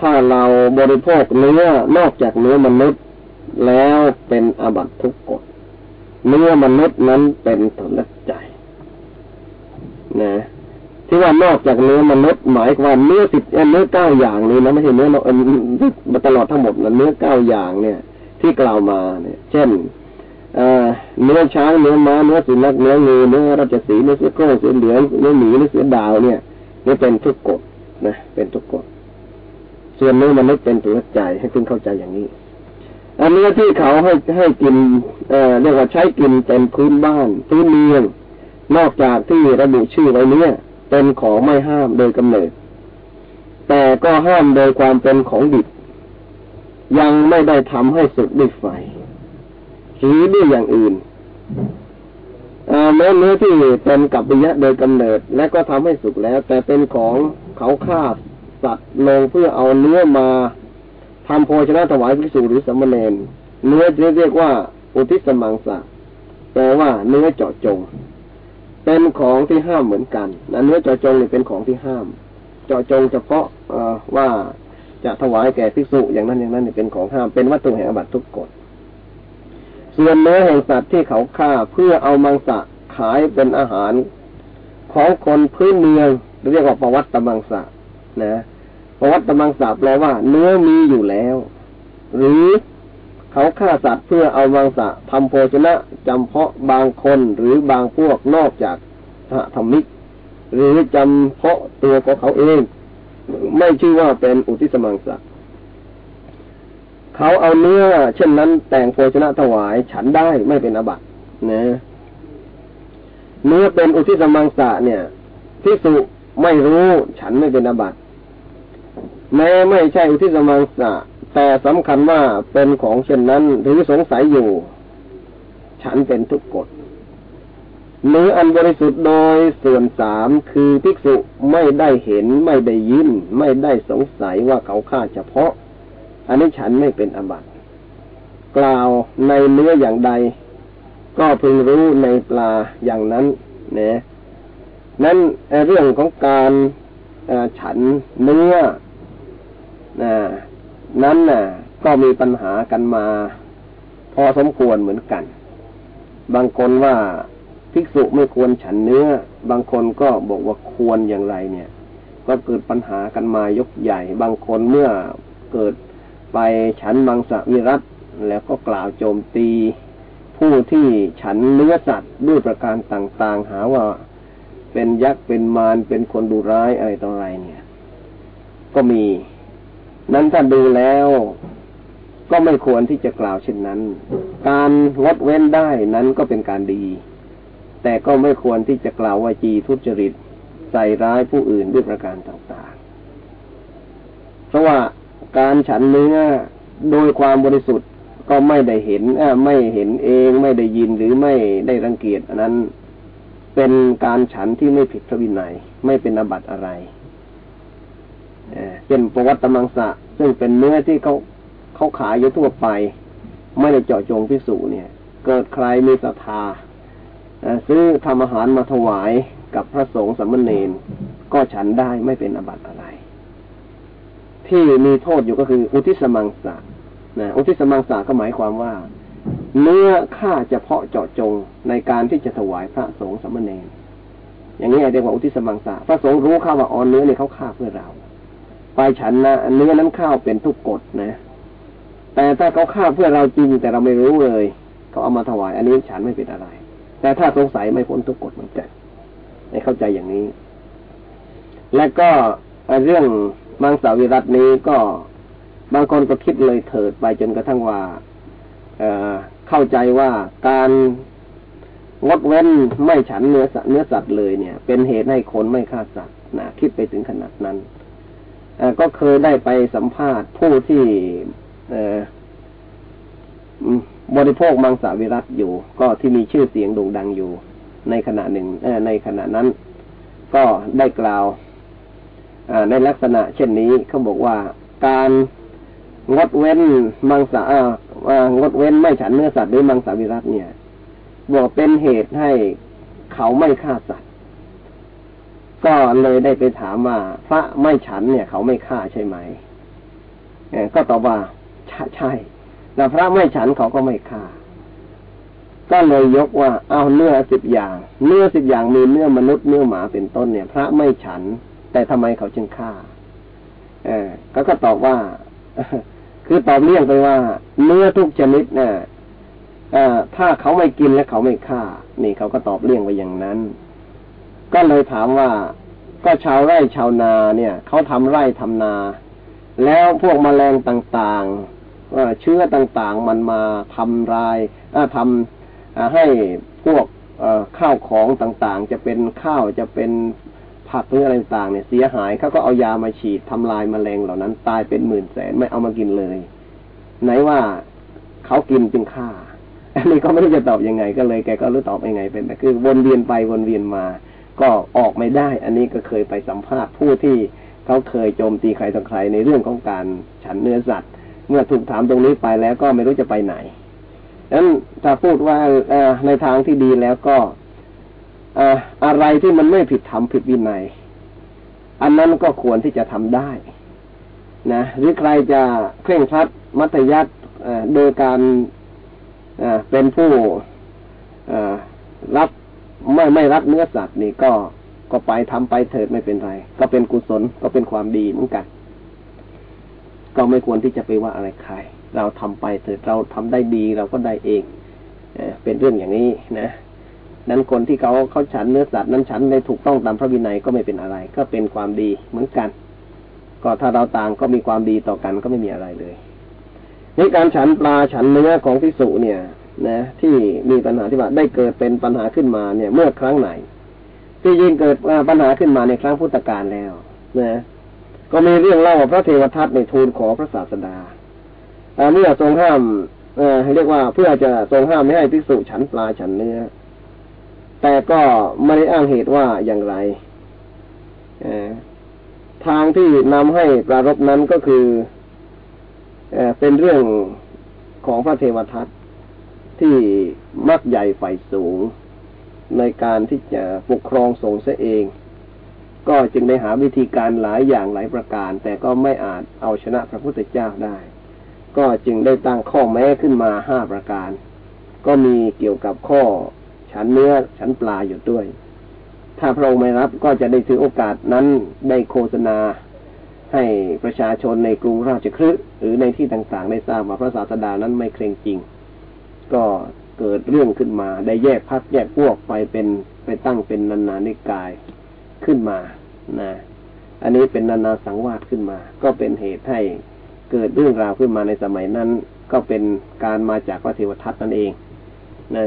A: ถ้าเราบริโภคเนื้อนอกจากเนื้อมนุษย์แล้วเป็นอบัตทุกกฎเนื้อมนุษย์นั้นเป็นถุนใจนะ ที่ว่านอกจากเนื้อมนุษย์หมายความเนื้อสิบเนื้อเก้าอย่างนี้นะไม่ใช่เนื้อเออตลอดทั้งหมดนะเนื้อเก้าอย่างเนี่ย ที่กล่าวมาเนี่ย เช่นเนื้อช้างเนื้อม้าเนื้อสุนัขเนื้องูเนื้อราชสีเนื้อเสือโคร่งเสือเหลืองเนื้อหมีเนื้อเสือดาวเนี่ยนี่เป็นทุกกฎนะเป็นทุกกฎส่วนเนื้อมนุษย์เป็นตัวใจให้คุณเข้าใจอย่างนี้ อันนี้ที่เขาให้ให้กินเอ่อเรียกว่าใช้กินเป็นพื้นบ้านพื้นเมืองนอกจากที่ระบุชื่อไว้เนี้ย เป็นของไม่ห้ามโดยกำเนิด แต่ก็ห้ามโดยความเป็นของดิบ ยังไม่ได้ทำให้สุกด้วยไฟหรือด้วยอย่างอื่นแม้เนื้อที่เป็นกับปิยะโดยกำเนิด และก็ทำให้สุกแล้ว แต่เป็นของเขาฆ่าสัตว์ลงเพื่อเอาเนื้อมาทำโภชนะถวายพิสูจหรือสมณเณรเนื้อจะเรียกว่า อุทิศมังสะแปลว่าเนื้อเจาะจง เป็นของที่ห้ามเหมือนกันนะเนื้อเจาะจงนี่เป็นของที่ห้าม เจาะจงเฉพาะว่าจะถวายแก่ภิกษุอย่างนั้นอย่างนั้นเป็นของห้าม เป็นวัตถุแห่งอบัตทุกกฎส่วนเนื้อแห่งสัตว์ที่เขาฆ่าเพื่อเอามังสะขายเป็นอาหารของคนพื้นเมืองเรียกว่าประวัติตมังสะนะประวัติตมังสะแปลว่า เนื้อมีอยู่แล้ว หรือ เขาฆ่าสัตว์เพื่อเอามังสะทำโภชนะจำเพาะบางคนหรือบางพวกนอกจากธรรมิก หรือจำเพาะตัวของเขาเอง ไม่ชื่อว่าเป็นอุทิศมังสะเขาเอาเนื้อ เช่นนั้น แต่งโภชนะถวายฉันได้ไม่เป็นอบัตนะเนื้อเป็นอุทิศมังสะเนี่ยพิสุไม่รู้ฉันไม่เป็นอบัตแม้ไม่ใช่อุทิศมังสะ แต่สำคัญว่าเป็นของเช่นนั้นหรือสงสัยอยู่ ฉันเป็นทุกกฎเนื้ออันบริสุทธิ์โดยส่วนสามคือภิกษุไม่ได้เห็นไม่ได้ยินไม่ได้สงสัยว่าเขาฆ่าเฉพาะ อันนี้ฉันไม่เป็นอบัตกล่าวในเนื้ออย่างใด ก็พึงรู้ในปลาอย่างนั้นเนี่ยนั้นเรื่องของการฉันเนื้อ นั้น่ะ ก็มีปัญหากันมา พอสมควรเหมือนกัน บางคนว่าภิกษุไม่ควรฉันเนื้อ บางคนก็บอกว่าควรอย่างไรเนี่ย ก็เกิดปัญหากันมายกใหญ่ บางคนเมื่อเกิดไปฉันมังสวิรัตแล้วก็กล่าวโจมตี ผู้ที่ฉันเนื้อสัตว์ด้วยประการต่างๆ หาว่าเป็นยักษ์เป็นมารเป็นคนดูร้ายอะไรต่ออะไรเนี่ย ก็มี นั้นถ้าดูแล้ว ก็ไม่ควรที่จะกล่าวเช่นนั้น การงดเว้นได้นั้นก็เป็นการดี แต่ก็ไม่ควรที่จะกล่าวว่าจีทุจริต ใส่ร้ายผู้อื่นด้วยประการต่างๆ เพราะว่าการฉันเนื้อโดยความบริสุทธิ์ก็ไม่ได้เห็นไม่เห็นเองไม่ได้ยินหรือไม่ได้รังเกียจอันนั้นเป็นการฉันที่ไม่ผิดพระวินัยไม่เป็นอบัติอะไร เป็นประวัติมังสะ ซึ่งเป็นเนื้อที่เขาเขาขายอยู่ทั่วไป ไม่ได้เจาะจงพิสูจเนี่ย เกิดใครมีศรัทธาซื้อทำอาหารมาถวายกับพระสงฆ์สมณเณรก็ฉันได้ไม่เป็นอบัติอะไร ที่มีโทษอยู่ก็คือ อุทิศมังสานะอุทิศมังสาก็หมายความว่า เนื้อฆ่าเฉพาะเจาะจงในการที่จะถวายพระสงฆ์สมณเณรอย่างนี้เรียกว่าอุทิศมังสาพระสงฆ์รู้ข้าว่าอ่อนเนื้อเนี่ยเขาฆ่าเพื่อเรา ไปฉันนะเนื้อนั้นข้าวเป็นทุกกฎนะ แต่ถ้าเขาฆ่าเพื่อเราจริงแต่เราไม่รู้เลยเขาเอามาถวาย อันนี้ฉันไม่เป็นอะไร แต่ถ้าสงสัยไม่พ้นทุกกฎเหมือนกันให้เข้าใจอย่างนี้ และก็เรื่องมังสวิรัตนี้ก็บางคนก็คิดเลยเถิดไปจนกระทั่งว่าเเข้าใจว่าการงดเว้นไม่ฉันเนื้อสัตว์เนื้อสัตว์เลยเนี่ย เป็นเหตุให้คนไม่ฆ่าสัตว์นะคิดไปถึงขนาดนั้น ก็เคยได้ไปสัมภาษณ์ผู้ที่บริโภคมังสวิรัตอยู่ ก็ที่มีชื่อเสียงโด่งดังอยู่ ในขณะหนึ่งในขณะนั้น ก็ได้กล่าวในลักษณะเช่นนี้เขาบอกว่าการงดเว้นมังสางดเว้นไม่ฉันเนื้อสัตว์หรือมังสวิรัตเนี่ยบอกเป็นเหตุให้เขาไม่ฆ่าสัตว์ ก็เลยได้ไปถามว่า พระไม่ฉันเนี่ย เขาไม่ฆ่าใช่ไหมก็ตอบว่าใช่แต่พระไม่ฉันเขาก็ไม่ฆ่า ก็เลยยกว่า เอาเนื้อสิบอย่าง เนื้อสิบอย่างมีเนื้อมนุษย์เนื้อหมาเป็นต้นเนี่ย พระไม่ฉัน แต่ทำไมเขาจึงฆ่า เออก็ก็ตอบว่า คือตอบเลี่ยงไปว่า เนื้อทุกชนิดเนี่ยถ้าเขาไม่กินและเขาไม่ฆ่า นี่เขาก็ตอบเลี่ยงไปอย่างนั้น ก็เลยถามว่าก็ชาวไร่ชาวนาเนี่ยเขาทำไร่ทำนา แล้วพวกมแมลงต่างๆเชื้อต่างๆ มันมาทำลายทำให้พวกข้าวของต่างๆ จะเป็นข้าวจะเป็นผักหรืออะไรต่างเนี่ยเสียหายเขาก็เอายามาฉีดทำลายมแมลงเหล่านั้น ตายเป็นหมื่นแสนไม่เอามากินเลย ไหนว่าเขากินจึงฆ่าอันนี้ก็ไม่รู้จะตอบยังไง ก็เลยแกก็รู้ตอบยังไงเป็นแต่คือวนเวียนไปวนเวียนมา ก็ออกไม่ได้ อันนี้ก็เคยไปสัมภาษณ์ผู้ที่เขาเคยโจมตีใครต่อใครในเรื่องของการฉันเนื้อสัตว์ เมื่อถูกถามตรงนี้ไปแล้วก็ไม่รู้จะไปไหนดังนั้นถ้าพูดว่าในทางที่ดีแล้วก็อะไรที่มันไม่ผิดธรรมผิดวินัย อันนั้นก็ควรที่จะทำได้นะหรือใครจะเคร่งครัดมัธยัติโดยการเป็นผู้รับ ไม่ไม่รับเนื้อสัตว์นี่ก็ก็ไปทำไปเถิดไม่เป็นไร ก็เป็นกุศลก็เป็นความดีเหมือนกัน ก็ไม่ควรที่จะไปว่าอะไรใคร เราทำไปเถิดเราทำได้ดีเราก็ได้เองเเป็นเรื่องอย่างนี้นะนั้นคนที่เขาเขาฉันเนื้อสัตว์นั้นฉันได้ถูกต้องตามพระวินัยก็ไม่เป็นอะไร ก็เป็นความดีเหมือนกัน ก็ถ้าเราต่างก็มีความดีต่อกันก็ไม่มีอะไรเลยนี่การฉันปลาฉันเนื้อของพิสุเนี่ย นะที่มีปัญหาที่ว่าได้เกิดเป็นปัญหาขึ้นมาเนี่ย เมื่อครั้งไหน ที่ยิ่งเกิดปัญหาขึ้นมาในครั้งพุทธกาลแล้วนะก็มีเรื่องเล่าว่าพระเทวทัตในทูลขอพระศาสดาเมื่อทรงห้ามเออเรียกว่าเพื่อจะทรงห้ามไม่ให้ภิกษุฉันปลาฉันเนื้อ แต่ก็ไม่ได้อ้างเหตุว่าอย่างไรทางที่นำให้ปรารบนั้นก็คือเอเป็นเรื่องของพระเทวทัต ที่มักใหญ่ไฟสูง ในการที่จะปกครองสงฆ์เสียเอง ก็จึงได้หาวิธีการหลายอย่างหลายประการ แต่ก็ไม่อาจเอาชนะพระพุทธเจ้าได้ ก็จึงได้ตั้งข้อแม้ขึ้นมาห้าประการ ก็มีเกี่ยวกับข้อฉันเนื้อฉันปลาอยู่ด้วย ถ้าพระองค์ไม่รับก็จะได้ถือโอกาสนั้นได้โฆษณาให้ประชาชนในกรุงราชคฤห์หรือในที่ต่างๆ ได้ทราบว่าพระศาสดานั้นไม่เคร่งจริง ก็เกิดเรื่องขึ้นมา ได้แยกพักแยกพวกไปเป็นไปตั้งเป็นนานานิกายขึ้นมานะอันนี้เป็นนานาสังวาสขึ้นมา ก็เป็นเหตุให้เกิดเรื่องราวขึ้นมาในสมัยนั้น ก็เป็นการมาจากพระเทวทัตนั่นเองนะ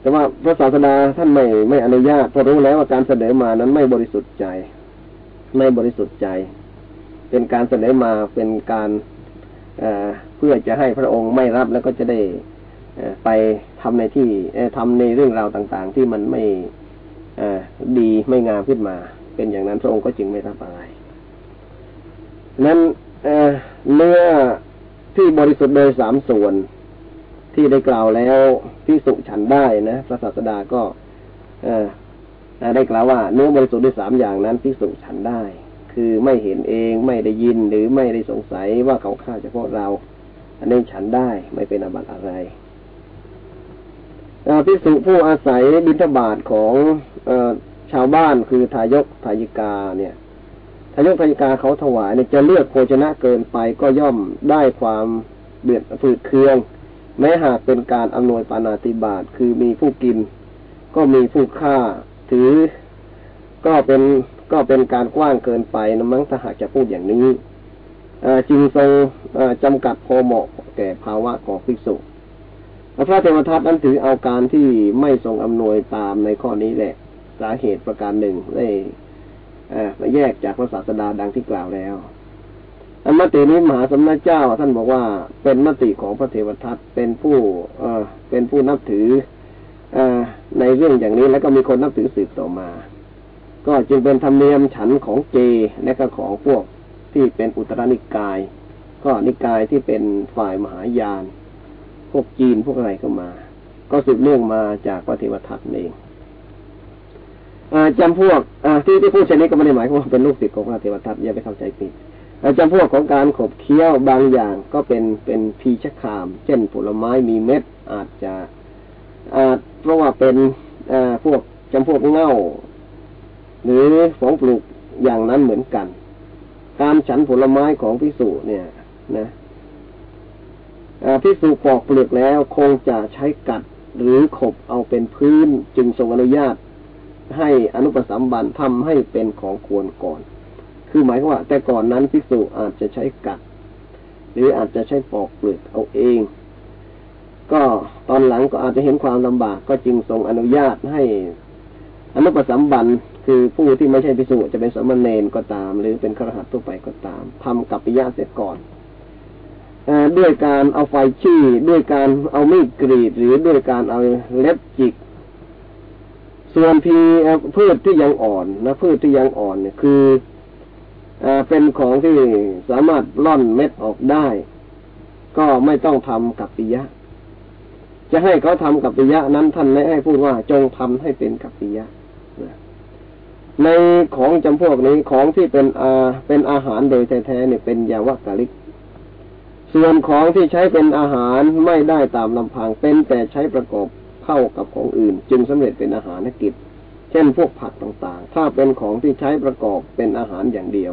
A: แต่ว่าพระศาสดาท่านไม่ไม่อนุญาตเพราะรู้แล้วว่าการเสนอมานั้นไม่บริสุทธิ์ใจ ไม่บริสุทธิ์ใจ เป็นการเสนอมาเป็นการเพื่อจะให้พระองค์ไม่รับแล้วก็จะได้ ไปทำในที่ทำในเรื่องราวต่าง ๆ ที่มันไม่ดีไม่งามขึ้นมา เป็นอย่างนั้นพระองค์ก็จึงไม่รับอะไรนั้นเนื้อที่บริสุทธิ์โดยสามส่วนที่ได้กล่าวแล้วที่สุฉันได้นะพระศาสดาก็ได้กล่าวว่าเนื้อบริสุทธิ์ด้วยสามอย่างนั้นที่สุฉันได้ คือไม่เห็นเองไม่ได้ยินหรือไม่ได้สงสัยว่าเขาฆ่าเฉพาะเรา อันนี้ฉันได้ไม่เป็นอาบัติอะไร พิสุผู้อาศัยบิณฑบาตของอชาวบ้านคือทายกทายิกาเนี่ยทายกทายิกาเขาถวายเนี่ยจะเลือกโภชนะเกินไปก็ย่อมได้ความเดือดฝืดเคือง แม้หากเป็นการอำนวยปานาติบาตคือมีผู้กิน ก็มีผู้ฆ่าถือ ก็เป็นก็เป็นการกว้างเกินไปนะมั้งถ้าหากจะพูดอย่างนี้จึงทรงจำกัดพอเหมาะแก่ภาวะของภิกษุ พระเทวทัตนั้นถือเอาการที่ไม่ทรงอำนวยตามในข้อนี้แหละ สาเหตุประการหนึ่งได้แยกจากพระศาสดาดังที่กล่าวแล้วอันมตินี้มหาสมณเจ้า ท่านบอกว่าเป็นมติของพระเทวทัตเป็นผู้เอเป็นผู้นับถืออในเรื่องอย่างนี้แล้วก็มีคนนับถือสืบต่อมา ก็จึงเป็นธรรมเนียมฉันของเจและก็ของพวกที่เป็นอุตรนิกาย ก็นิกายที่เป็นฝ่ายมหายาน พวกจีนพวกอะไรก็มา ก็สืบเนื่องมาจากพระเทวทัตเองจำพวกที่ที่พูดเช่นนี้ก็ไม่ได้หมายว่าเป็นลูกศิษย์ของพระเทวทัตอย่าไปเข้าใจผิดจำพวกของการขบเคี้ยวบางอย่างก็เป็นเป็นพีชคาม เช่นผลไม้มีเม็ดอาจจะอาจเพราะว่าเป็นพวกจำพวกเง่า หรือของปลูกอย่างนั้นเหมือนกัน การฉันผลไม้ของพิสูจเนี่ย นะ พิสูจปอกเปลือกแล้วคงจะใช้กัดหรือขบเอาเป็นพื้นจึงทรงอนุญาต ให้อนุปสัมบันทำให้เป็นของควรก่อน คือหมายว่า แต่ก่อนนั้นภิกษุอาจจะใช้กัด หรืออาจจะใช้ปอกเปลือกเอาเอง ก็ตอนหลังก็อาจจะเห็นความลำบากก็จึงทรงอนุญาตให้อนุปสัมบันคือผู้ที่ไม่ใช่ภิกษุจะเป็นสมณเณรก็ตาม หรือเป็นครหัสทั่วไปก็ตามทำกับปิยะเสร็จก่อน ด้วยการเอาไฟชี้ด้วยการเอามีดกรีด หรือด้วยการเอาเล็บจิก ส่วนพีพืชที่ยังอ่อนนะพืชที่ยังอ่อนเนี่ยคืออเป็นของที่สามารถล่อนเม็ดออกได้ ก็ไม่ต้องทำกับปิยะ จะให้เขาทำกับปิยะนั้นท่านไม่ให้พูดว่าจงทำให้เป็นกับปิยะในของจำพวกนี้ของที่เป็นอาเป็นอาหารโดยแท้ๆเนี่ยเป็นยาวกะลิก ส่วนของที่ใช้เป็นอาหารไม่ได้ตามลำพังเป็นแต่ใช้ประกอบเข้ากับของอื่น จึงสำเร็จเป็นอาหารกิจ เช่นพวกผักต่างๆ ถ้าเป็นของที่ใช้ประกอบเป็นอาหารอย่างเดียว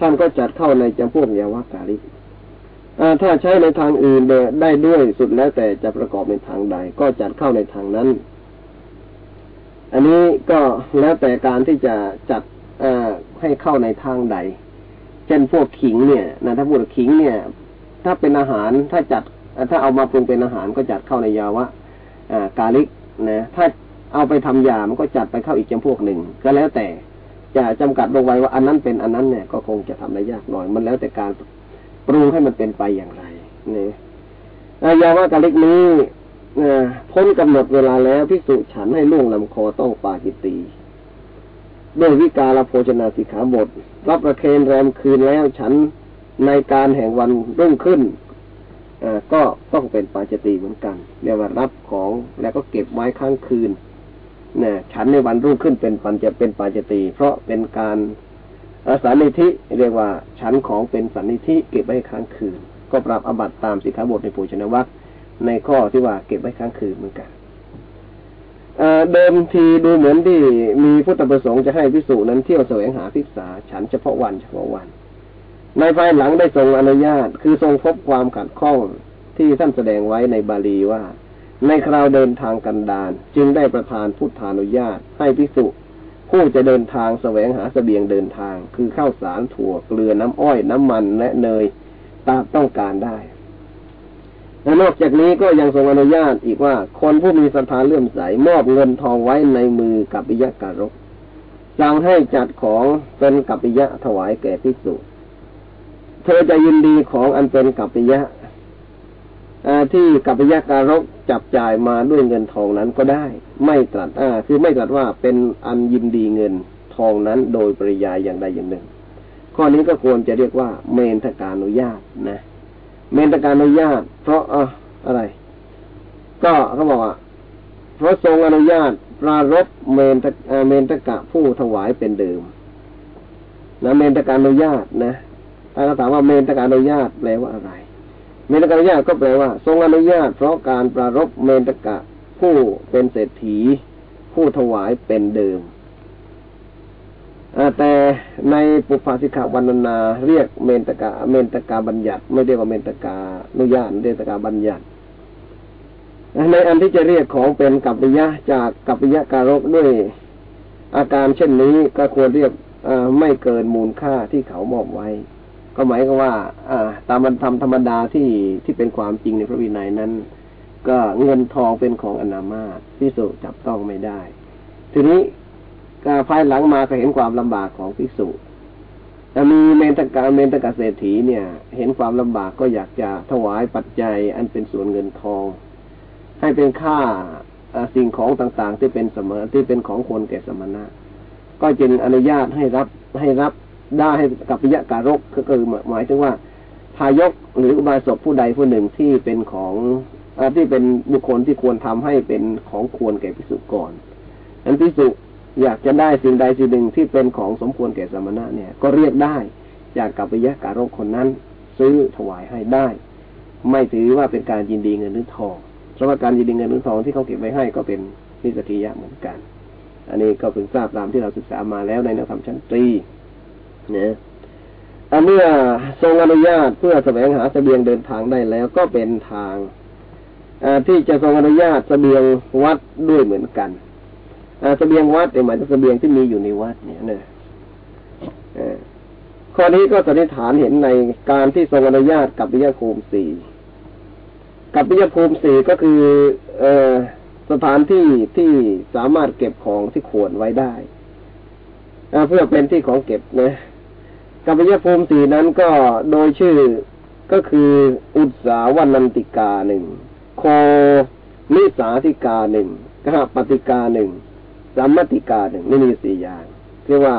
A: ท่านก็จัดเข้าในจำพวกยาวากาลิกถ้าใช้ในทางอื่นได้ด้วยสุดแล้วแต่จะประกอบในทางใด ก็จัดเข้าในทางนั้น อันนี้ก็แล้วแต่การที่จะจัดให้เข้าในทางใดจช่นพวกขิงเนี่ยนะถ้าพูดขิงเนี่ย ถ้าเป็นอาหารถ้าจัดถ้าเอามาปรุงเป็นอาหารก็จัดเข้าในยาวะกาลิกนะถ้าเอาไปทำยา มันก็จัดไปเข้าอีกจำพวกหนึ่ง ก็แล้วแต่จะจำกัดลงไว้ว่าอันนั้นเป็นอันนั้นเนี่ยก็คงจะทำได้ยากหน่อย มันแล้วแต่การปรุงให้มันเป็นไปอย่างไรนี่ยาวะกาลิกนี้พ้นกำหนดเวลาแล้วพิสุฉันให้ล่วงลำคอต้องปากิตีด้วยวิกาลโภชนาสิขาบทรับประเคนแรมคืนแล้วฉัน ในการแห่งวันรุ่งขึ้นก็ต้องเป็นปาจตีเหมือนกันเรียกว่ารับของแล้วก็เก็บไว้ข้างคืนนี่ฉันในวันรุ่งขึ้นเป็นปัญจะเป็นปาจตีเพราะเป็นการสันนิธิเรียกว่าฉันของเป็นสันนิธิเก็บไว้ค้างคืน ก็ปรับอบัตตามสิกขาบทในปูชนวัตรในข้อที่ว่าเก็บไว้ค้างคืนเหมือนกันเดิมทีดูเหมือนที่มีพุทธประสงค์จะให้พิสูจนั้นเที่ยวแสวงหาพิกษา ฉันเฉพาะวันเฉพาะวัน ในภายหลังได้ทรงอนุญาต คือทรงพบความขัดข้องที่ท่านแสดงไว้ในบาลีว่า ในคราวเดินทางกันดาน จึงได้ประทานพุทธานุญาต ให้พิสุผู้จะเดินทางแสวงหาสเสบียงเดินทาง คือข้าวสารถั่วเกลือน้ำอ้อยน้ำมันและเนยตามต้องการได้และนอกจากนี้ก็ยังทรงอนุญาตอีกว่า คนผู้มีศรัทธาเลื่อมใสมอบเงินทองไว้ในมือกับปิยะการกสั่งให้จัดของเป็นกัปปิยะถวายแก่ภิกษุ เธอจะยินดีของอันเป็นกัปปิยะที่กัปปิยะการกจับจ่ายมาด้วยเงินทองนั้นก็ได้ ไม่ตรัสคือไม่ตรัสว่าเป็นอันยินดีเงินทองนั้นโดยปริยายอย่างใดอย่างหนึ่ง ข้อนี้ก็ควรจะเรียกว่า เมนทการอนุญาตนะ เมนตการอนุญาต เพราะอะอะไร ก็เขาบอกว่าเพราะทรงอนุญาตปรารบเมนตเมนตกะผู้ถวายเป็นเดิมนะเมนตการอนุญาตนะ ถ้าเราถามว่าเมนตการอนุญาตแปลว่าอะไร เมนตการอนุญาตก็แปลว่า ทรงอนุญาต เพราะการปรารบเมนตกะผู้เป็นเศรษฐี ผู้ถวายเป็นเดิมแต่ในปุพาสิกขาวันนา เรียกเมนตกาเมนตกาบัญญัติ ไม่เรียกว่าเมนตกาอนุญาตเรียกตกาบัญญัติในอันที่จะเรียกของเป็นกัปปิยะจากกัปปิยะการกด้วยอาการเช่นนี้ก็ควรเรียกไม่เกินมูลค่าที่เขามอบไว้ ก็หมายก็ว่าอตามมันทำธรรมดาที่ที่เป็นความจริงในพระวินัยนั้น ก็เงินทองเป็นของอนามาตที่สุจับต้องไม่ได้ ทีนี้ก็ภายหลังมาก็เห็นความลำบากของภิกษุแต่มีเมนตกาเมนตกาเศรษฐีเนี่ย เห็นความลำบากก็อยากจะถวายปัจจัย อันเป็นส่วนเงินทอง ให้เป็นค่าสิ่งของต่างๆ ที่เป็นเสมอที่เป็นของคนแก่สมณะ ก็จึงอนุญาตให้รับให้รับ ได้ให้กับปิยะการกก็คือหมายถึงว่าทายกหรืออุบาสกผู้ใดผู้หนึ่งที่เป็นของอที่เป็นบุคคลที่ควรทำให้เป็นของควรแก่พิสุก่อนอันพิสุอยากจะได้สิ่งใดสิ่งหนึ่งที่เป็นของสมควรแก่สมณะเนี่ย ก็เรียกได้จากกัปปิยะการกคนนั้น ซื้อถวายให้ได้ ไม่ถือว่าเป็นการยินดีเงินหรือทองเพราะว่าการยินดีเงินหรือทองที่เขาเก็บไว้ให้ก็เป็นนิสกิยะเหมือนกัน อันนี้ก็เพิ่งทราบตามที่เราศึกษามาแล้วในนักธรรมชั้นตรี เนี่ยเมื่อทรงอนุญาตเพื่อแสวงหาเสบียงเดินทางได้แล้วก็เป็นทางอที่จะทรงอนุญาตเสบียงวัดด้วยเหมือนกันเสบียงวัดหมายถึงเสบียงที่มีอยู่ในวัดเนี่ยนะข้อนี้ก็สันนิษฐานเห็นในการที่ทรงอนุญาตกับปิยภูมิสี่กับปิยภูมิสี่ก็คือเอสถานที่ที่สามารถเก็บของที่ควรไว้ได้เพื่อเป็นที่ของเก็บนะ กับปิยภูมิสี่นั้นก็โดยชื่อก็คืออุตสาวันันติกาหนึ่งโคนิสาธิกาหนึ่งกหปฏิกาหนึ่งสัมมติกาหนึ่งไม่มีสี่อย่างเรียกว่า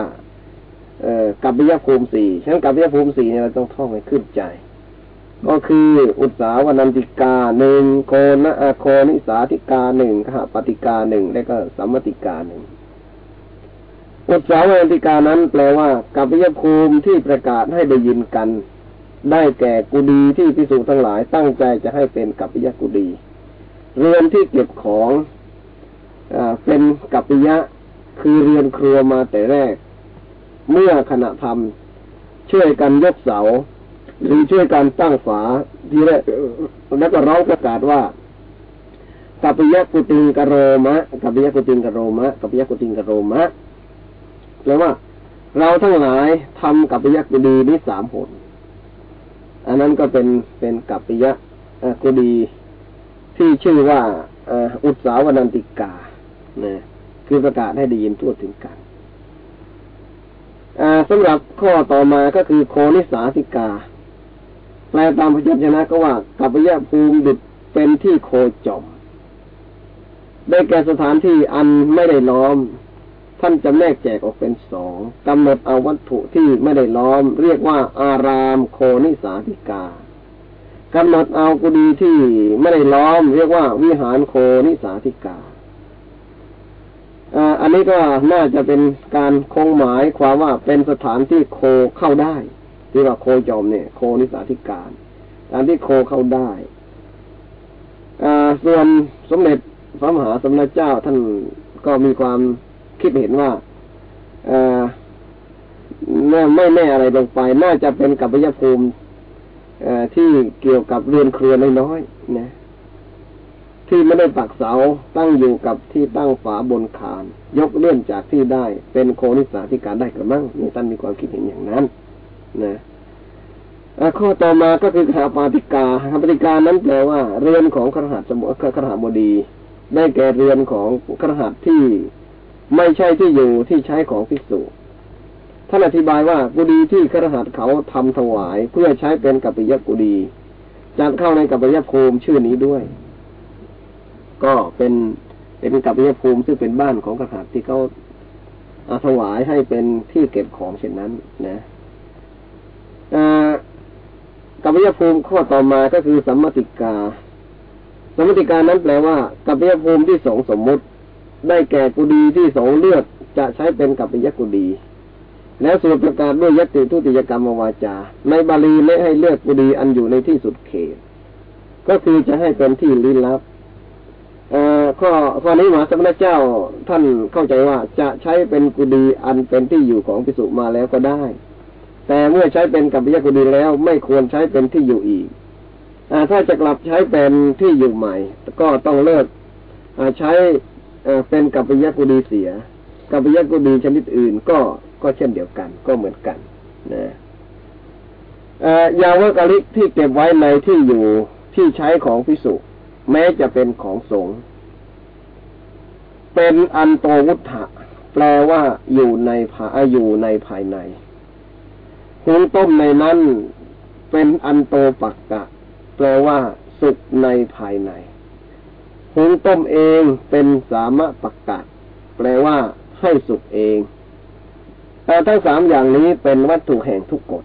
A: เอ่อกัปปิยภูมิสี่ฉะนั้นกัปปิยภูมิสี่เนี่ยเราต้องท่องให้ขึ้นใจ ก็คืออุตสาวนันติกาหนึ่งโคนะโคนิสาธิกาหนึ่งขปฏิกาหนึ่งและก็สัมมติกาหนึ่ง อุตสาวนันติกานั้นแปลว่ากัปปิยภูมิที่ประกาศให้ได้ยินกัน ได้แก่กุดีที่พิสูจทั้งหลายตั้งใจจะให้เป็นกัปปิยกุดี เรือนที่เก็บของเป็นกัปปิยะคือเรียนครัวมาแต่แรก เมื่อขณะทำช่วยกันยกเสา หรือช่วยกันตั้งฝาทีแรกแล้วก็ร้องประกาศว่ากัปปิยะกุติงกโรมะกัปปิยะกุติงกโรมะกัปปิยะกุติงกโรมะ แปลว่า เราทั้งหลายทำกับปิยะกุดีนี้สามผล อันนั้นก็เป็นเป็นกับปิยะกุดีที่ชื่อว่าอุตสาวนันติกานะคือประกาศให้ได้ยินทั่วถึงกันสำหรับข้อต่อมาก็คือโคนิสาธิกา แปลตามพยัญชนะก็ว่ากัปยะภูมิดุดเป็นที่โคจม ได้แก่สถานที่อันไม่ได้ล้อม ท่านจำแนกแจกออกเป็นสองกำหนดเอาวัตถุที่ไม่ได้ล้อม เรียกว่าอารามโคนิสาธิกากำหนดเอากุฏิที่ไม่ได้ล้อม เรียกว่าวิหารโคนิสาธิกาอันนี้ก็น่าจะเป็นการคงหมายความว่าเป็นสถานที่โคเข้าได้ที่ว่าโคจอมเนี่ย โคนิสาธิการสถานที่โคเข้าได้ส่วนสมเด็จพระมหาสมณเจ้าท่านก็มีความ คิดเห็นว่าไม่แน่อะไรลงไป น่าจะเป็นกัปยภูมิที่เกี่ยวกับเรือนเครือน้อยๆนะ ที่ไม่ได้ปักเสาตั้งอยู่กับที่ตั้งฝาบนคาน ยกเลื่อนจากที่ได้ เป็นโคนิสาธิการได้กระมั่งนี่ท่านมีความคิดเห็นอย่างนั้น นะข้อต่อมาก็คือขาปาติกาขาปาติกานั้นแปลว่า เรือนของครหัสสมุครหัสบดี ได้แก่เรือนของครหัสที่ ไม่ใช่ที่อยู่ที่ใช้ของภิกษุท่านอธิบายว่ากุดีที่ครหัสเขาทำถวาย เพื่อใช้เป็นกัปปิยกุดีจัดเข้าในกัปปิยภูมิชื่อนี้ด้วย ก็เป็นเป็นกับวิภูมิซึ่งเป็นบ้านของกษัตริย์ที่เขาอาถวายให้เป็นที่เก็บของเช่นนั้น นะกับวิภูมิข้อต่อมาก็คือสัมมติกา สัมมติกานั้นแปลว่ากับวิภูมิที่สองสมมุติ ได้แก่กุดีที่สองเลือกจะใช้เป็นกับปิยกุดี แล้วสูตรประกาศด้วยยติทุติยกรรมวาจา ในบาลีไม่ให้เลือกกุดีอันอยู่ในที่สุดเขต ก็คือจะให้เป็นที่ลี้ลับข้อข้อนี้หมาสมณเจ้าท่านเข้าใจว่าจะใช้เป็นกุดีอันเป็นที่อยู่ของพิสุมาแล้วก็ได้ แต่เมื่อใช้เป็นกับปิยกุดีแล้วไม่ควรใช้เป็นที่อยู่อีกอถ้าจะกลับใช้เป็นที่อยู่ใหม่ ก็ต้องเลิกใช้ เป็นกัปยกุดีเสียกัปยกุดีชนิดอื่นก็ก็เช่นเดียวกัน ก็เหมือนกันนะยาวกะลิกที่เก็บไว้ในที่อยู่ที่ใช้ของพิสุแม้จะเป็นของสงฆ์เป็นอันโตวุฒะแปลว่าอยู่ในภาอยู่ในภายในหุงต้มในนั้นเป็นอันโตปักกะ แปลว่าสุกในภายใน หุงต้มเองเป็นสามะปักกะแปลว่าให้สุกเองแต่ทั้งสามอย่างนี้เป็นวัตถุแห่งทุกกฎ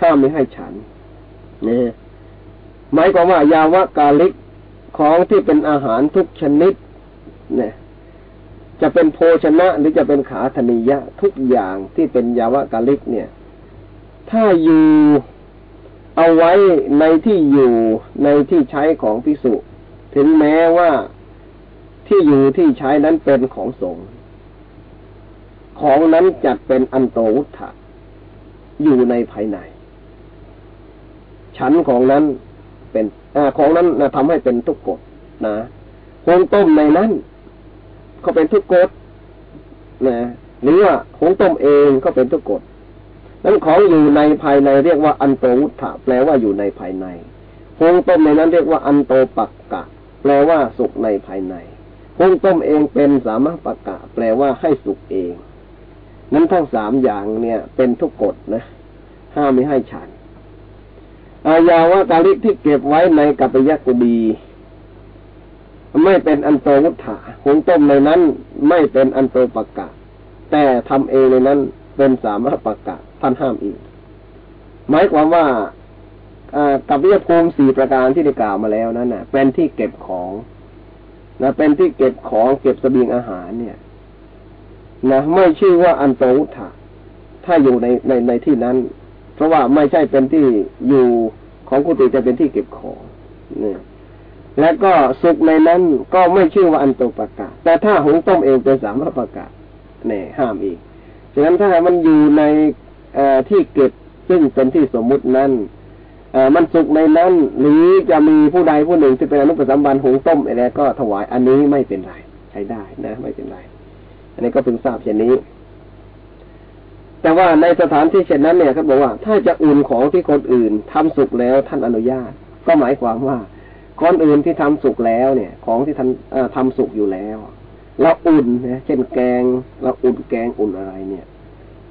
A: ห้ามไม่ให้ฉันนี่หมายความว่ายาวะกาลิกของที่เป็นอาหารทุกชนิด เนี่ย จะเป็นโภชนะหรือจะเป็นขาธนิยะ ทุกอย่างที่เป็นยาวะกาลิก เนี่ย ถ้าอยู่เอาไว้ในที่อยู่ในที่ใช้ของพิสุ ถึงแม้ว่าที่อยู่ที่ใช้นั้นเป็นของสงฆ์ของนั้นจัดเป็นอันโตวุฒะอยู่ในภายใน ชั้นของนั้นเป็นอของนั้นนะทำให้เป็นทุกกฎนะหงต้มในนั้น ก็เป็นทุกกฎนะหรือว่าหงต้มเองก็เป็นทุกกฎนั้นของอยู่ในภายในเรียกว่าอันโตวุฒะแปลว่าอยู่ในภายในหงต้มในนั้นเรียกว่าอันโตปักกะ แปลว่าสุกในภายในหงต้มเองเป็นสามารถปักกะแปลว่าให้สุกเอง นั้นทั้งสามอย่างเนี่ย เป็นทุกกฎนะ ห้ามไม่ให้ฉัน อายาวะกาลิกที่เก็บไว้ในกัปยกุดีไม่เป็นอันโตวุฒาหุงต้มในนั้น ไม่เป็นอันโตปกกะ แต่ทำเองในนั้นเป็นสามารถปกกะท่านห้ามอีก หมายความว่า กับวิภูมิสี่ประการที่ได้กล่าวมาแล้วนั้นนะเป็นที่เก็บของนะเป็นที่เก็บของเก็บสเสบียงอาหารเนี่ยนะไม่ชื่อว่าอันโตวุฒาถ้าอยู่ในในในที่นั้น เพราะว่าไม่ใช่เป็นที่อยู่ของกุฏิจะเป็นที่เก็บของเนี่ยและก็สุกในนั้นก็ไม่ชื่อว่าอันโตปกาแต่ถ้าหงต้มเองเป็นสามรถประกาศเนี่ยห้ามอีกฉะนั้นถ้ามันอยู่ในที่เก็บซึ่งเป็นที่สมมุตินั้น มันสุกในนั้น หรือจะมีผู้ใดผู้หนึ่งที่เป็นอนุปสัมบันหุงต้มอะไรก็ถวายอันนี้ไม่เป็นไรใช้ได้นะ ไม่เป็นไร อันนี้ก็เพิ่งทราบเช่นนี้ แต่ว่าในสถานที่เช่นนั้นเนี่ยเขาบอกว่า ถ้าจะอุ่นของที่คนอื่นทำสุกแล้วท่านอนุญาต ก็หมายความว่าคนอื่นที่ทำสุกแล้วเนี่ย ของที่ท่านทำสุกอยู่แล้วเราอุ่นนะเช่นแกงเราอุ่นแกงอุ่นอะไรเนี่ย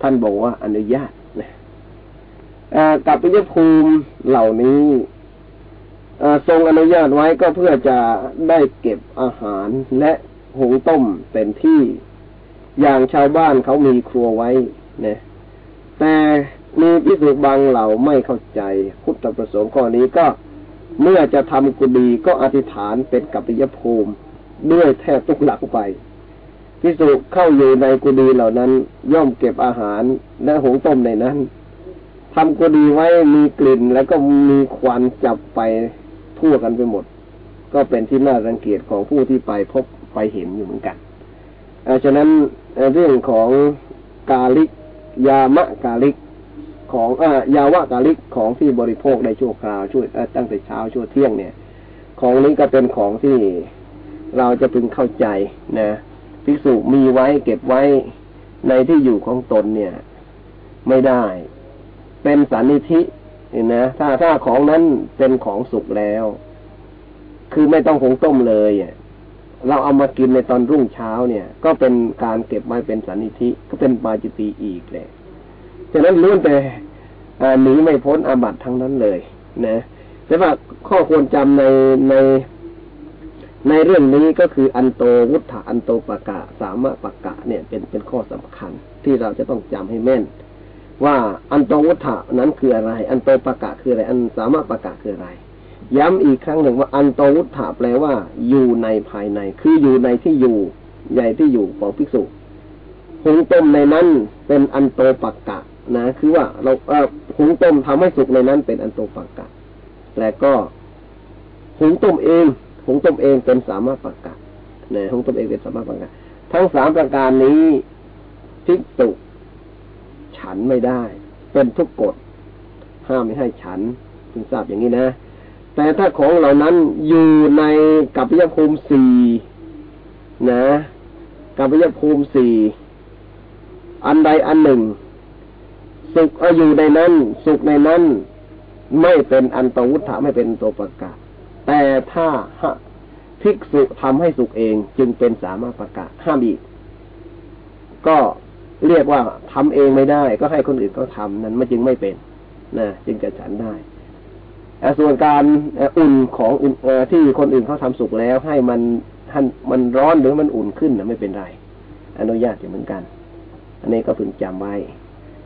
A: ท่านบอกว่าอนุญาต กับปิยภูมิเหล่านี้ทรงอนุญาตไว้ก็เพื่อจะได้เก็บอาหารและหุงต้มเต็มที่อย่างชาวบ้านเขามีครัวไว้เนี่ยแต่มีพิสุบางเหล่าไม่เข้าใจพุทธประสงค์ข้อนี้ก็เมื่อจะทำกุดีก็อธิษฐานเป็นกัปปิยภูมิด้วยแทบทุกหลักไปพิสุเข้าอยู่ในกุดีเหล่านั้น ย่อมเก็บอาหารและหุงต้มในนั้น ทำกุดีไว้มีกลิ่นแล้วก็มีควันจับไปทั่วกันไปหมด ก็เป็นที่น่ารังเกียจของผู้ที่ไปพบไปเห็นอยู่เหมือนกันอาฉะนั้นเรื่องของกาลิก ยามะกาลิกของอยาวะกาลิกของที่บริโภคในชั่วคราวช่วยตั้งแต่เช้าช่วเที่ยงเนี่ย ของนี้ก็เป็นของที่เราจะพึงเข้าใจนะภิกษุมีไว้เก็บไว้ในที่อยู่ของตนเนี่ย ไม่ได้ เป็นสันนิธิเห็นนะถ้าถ้าของนั้นเป็นของสุกแล้ว คือไม่ต้องคงต้มเลยเราเอามากินในตอนรุ่งเช้าเนี่ย ก็เป็นการเก็บไว้เป็นสันนิธิก็เป็นปาจิตีอีกเลยฉะนั้นล้วนแต่หนีไม่พ้นอาบัตทั้งนั้นเลย นะแต่ว่าข้อควรจำในในในเรื่องนี้ก็คืออันโตวุฒะอันโตปะกะ สามะปะกะเนี่ย เป็นเป็นข้อสำคัญที่เราจะต้องจำให้แม่น ว่าอันโตวุฒะนั้นคืออะไร อันโตปะกะคืออะไร อันสามะปะกะคืออะไร ย้ำอีกครั้งหนึ่งว่าอันโตวุฒะแปลว่า อยู่ในภายใน คืออยู่ในที่อยู่ ใหญ่ที่อยู่ของภิกษุหุงต้มในนั้นเป็นอันโตปะกะนะ คือว่าเราเอหุงต้มทำให้สุกในนั้นเป็นอันโตปะกะและก็หุงต้มเองหุงต้มเองเป็นสามารถประกาศนะหุงต้มเองเป็นสามารถประกาศทั้งสามประการนี้ทิกตุ ฉันไม่ได้ เป็นทุกกฎห้ามไม่ให้ฉันถึงทราบอย่างนี้นะ แต่ถ้าของเหล่านั้นอยู่ในกัปยภูมิสี่นะกัปยภูมิสี่อันใดอันหนึ่ง สุกอยู่ในนั้น สุกในนั้น ไม่เป็นอันตวุฒะไม่เป็นตัวประกาศ แต่ถ้าภิกษุทำให้สุขเองจึงเป็นสามารถประกาศห้ามอีก ก็ เรียกว่าทำเองไม่ได้ ก็ให้คนอื่นเขาทานั้นมันจึงไม่เป็นนะจึงจะฉันได้ส่วนการอุ่นของอุ่นที่คนอื่นเขาทำสุกแล้วให้มันมันร้อนหรือมันอุ่นขึ้นนะไม่เป็นไร อนุญาตอยู่เหมือนกัน อันนี้ก็พึงจำไว้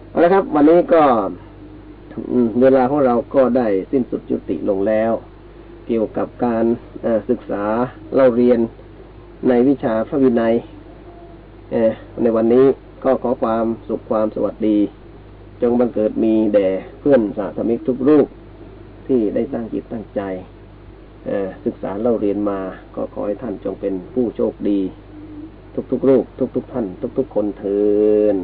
A: เอาละครับ วันนี้ก็เวลาของเราก็ได้สิ้นสุดจุติลงแล้ว เกี่ยวกับการศึกษาเราเรียนในวิชาพระวินัยในวันนี้ ก็ขอความสุขความสวัสดี จงบังเกิดมีแด่เพื่อนสาธมิกทุกรูปที่ได้ตั้งจิตตั้งใจศึกษาเล่าเรียนมาก็ขอให้ท่านจงเป็นผู้โชคดี ทุกๆรูป ทุก ๆ ท่าน ทุก ๆ คนเทิน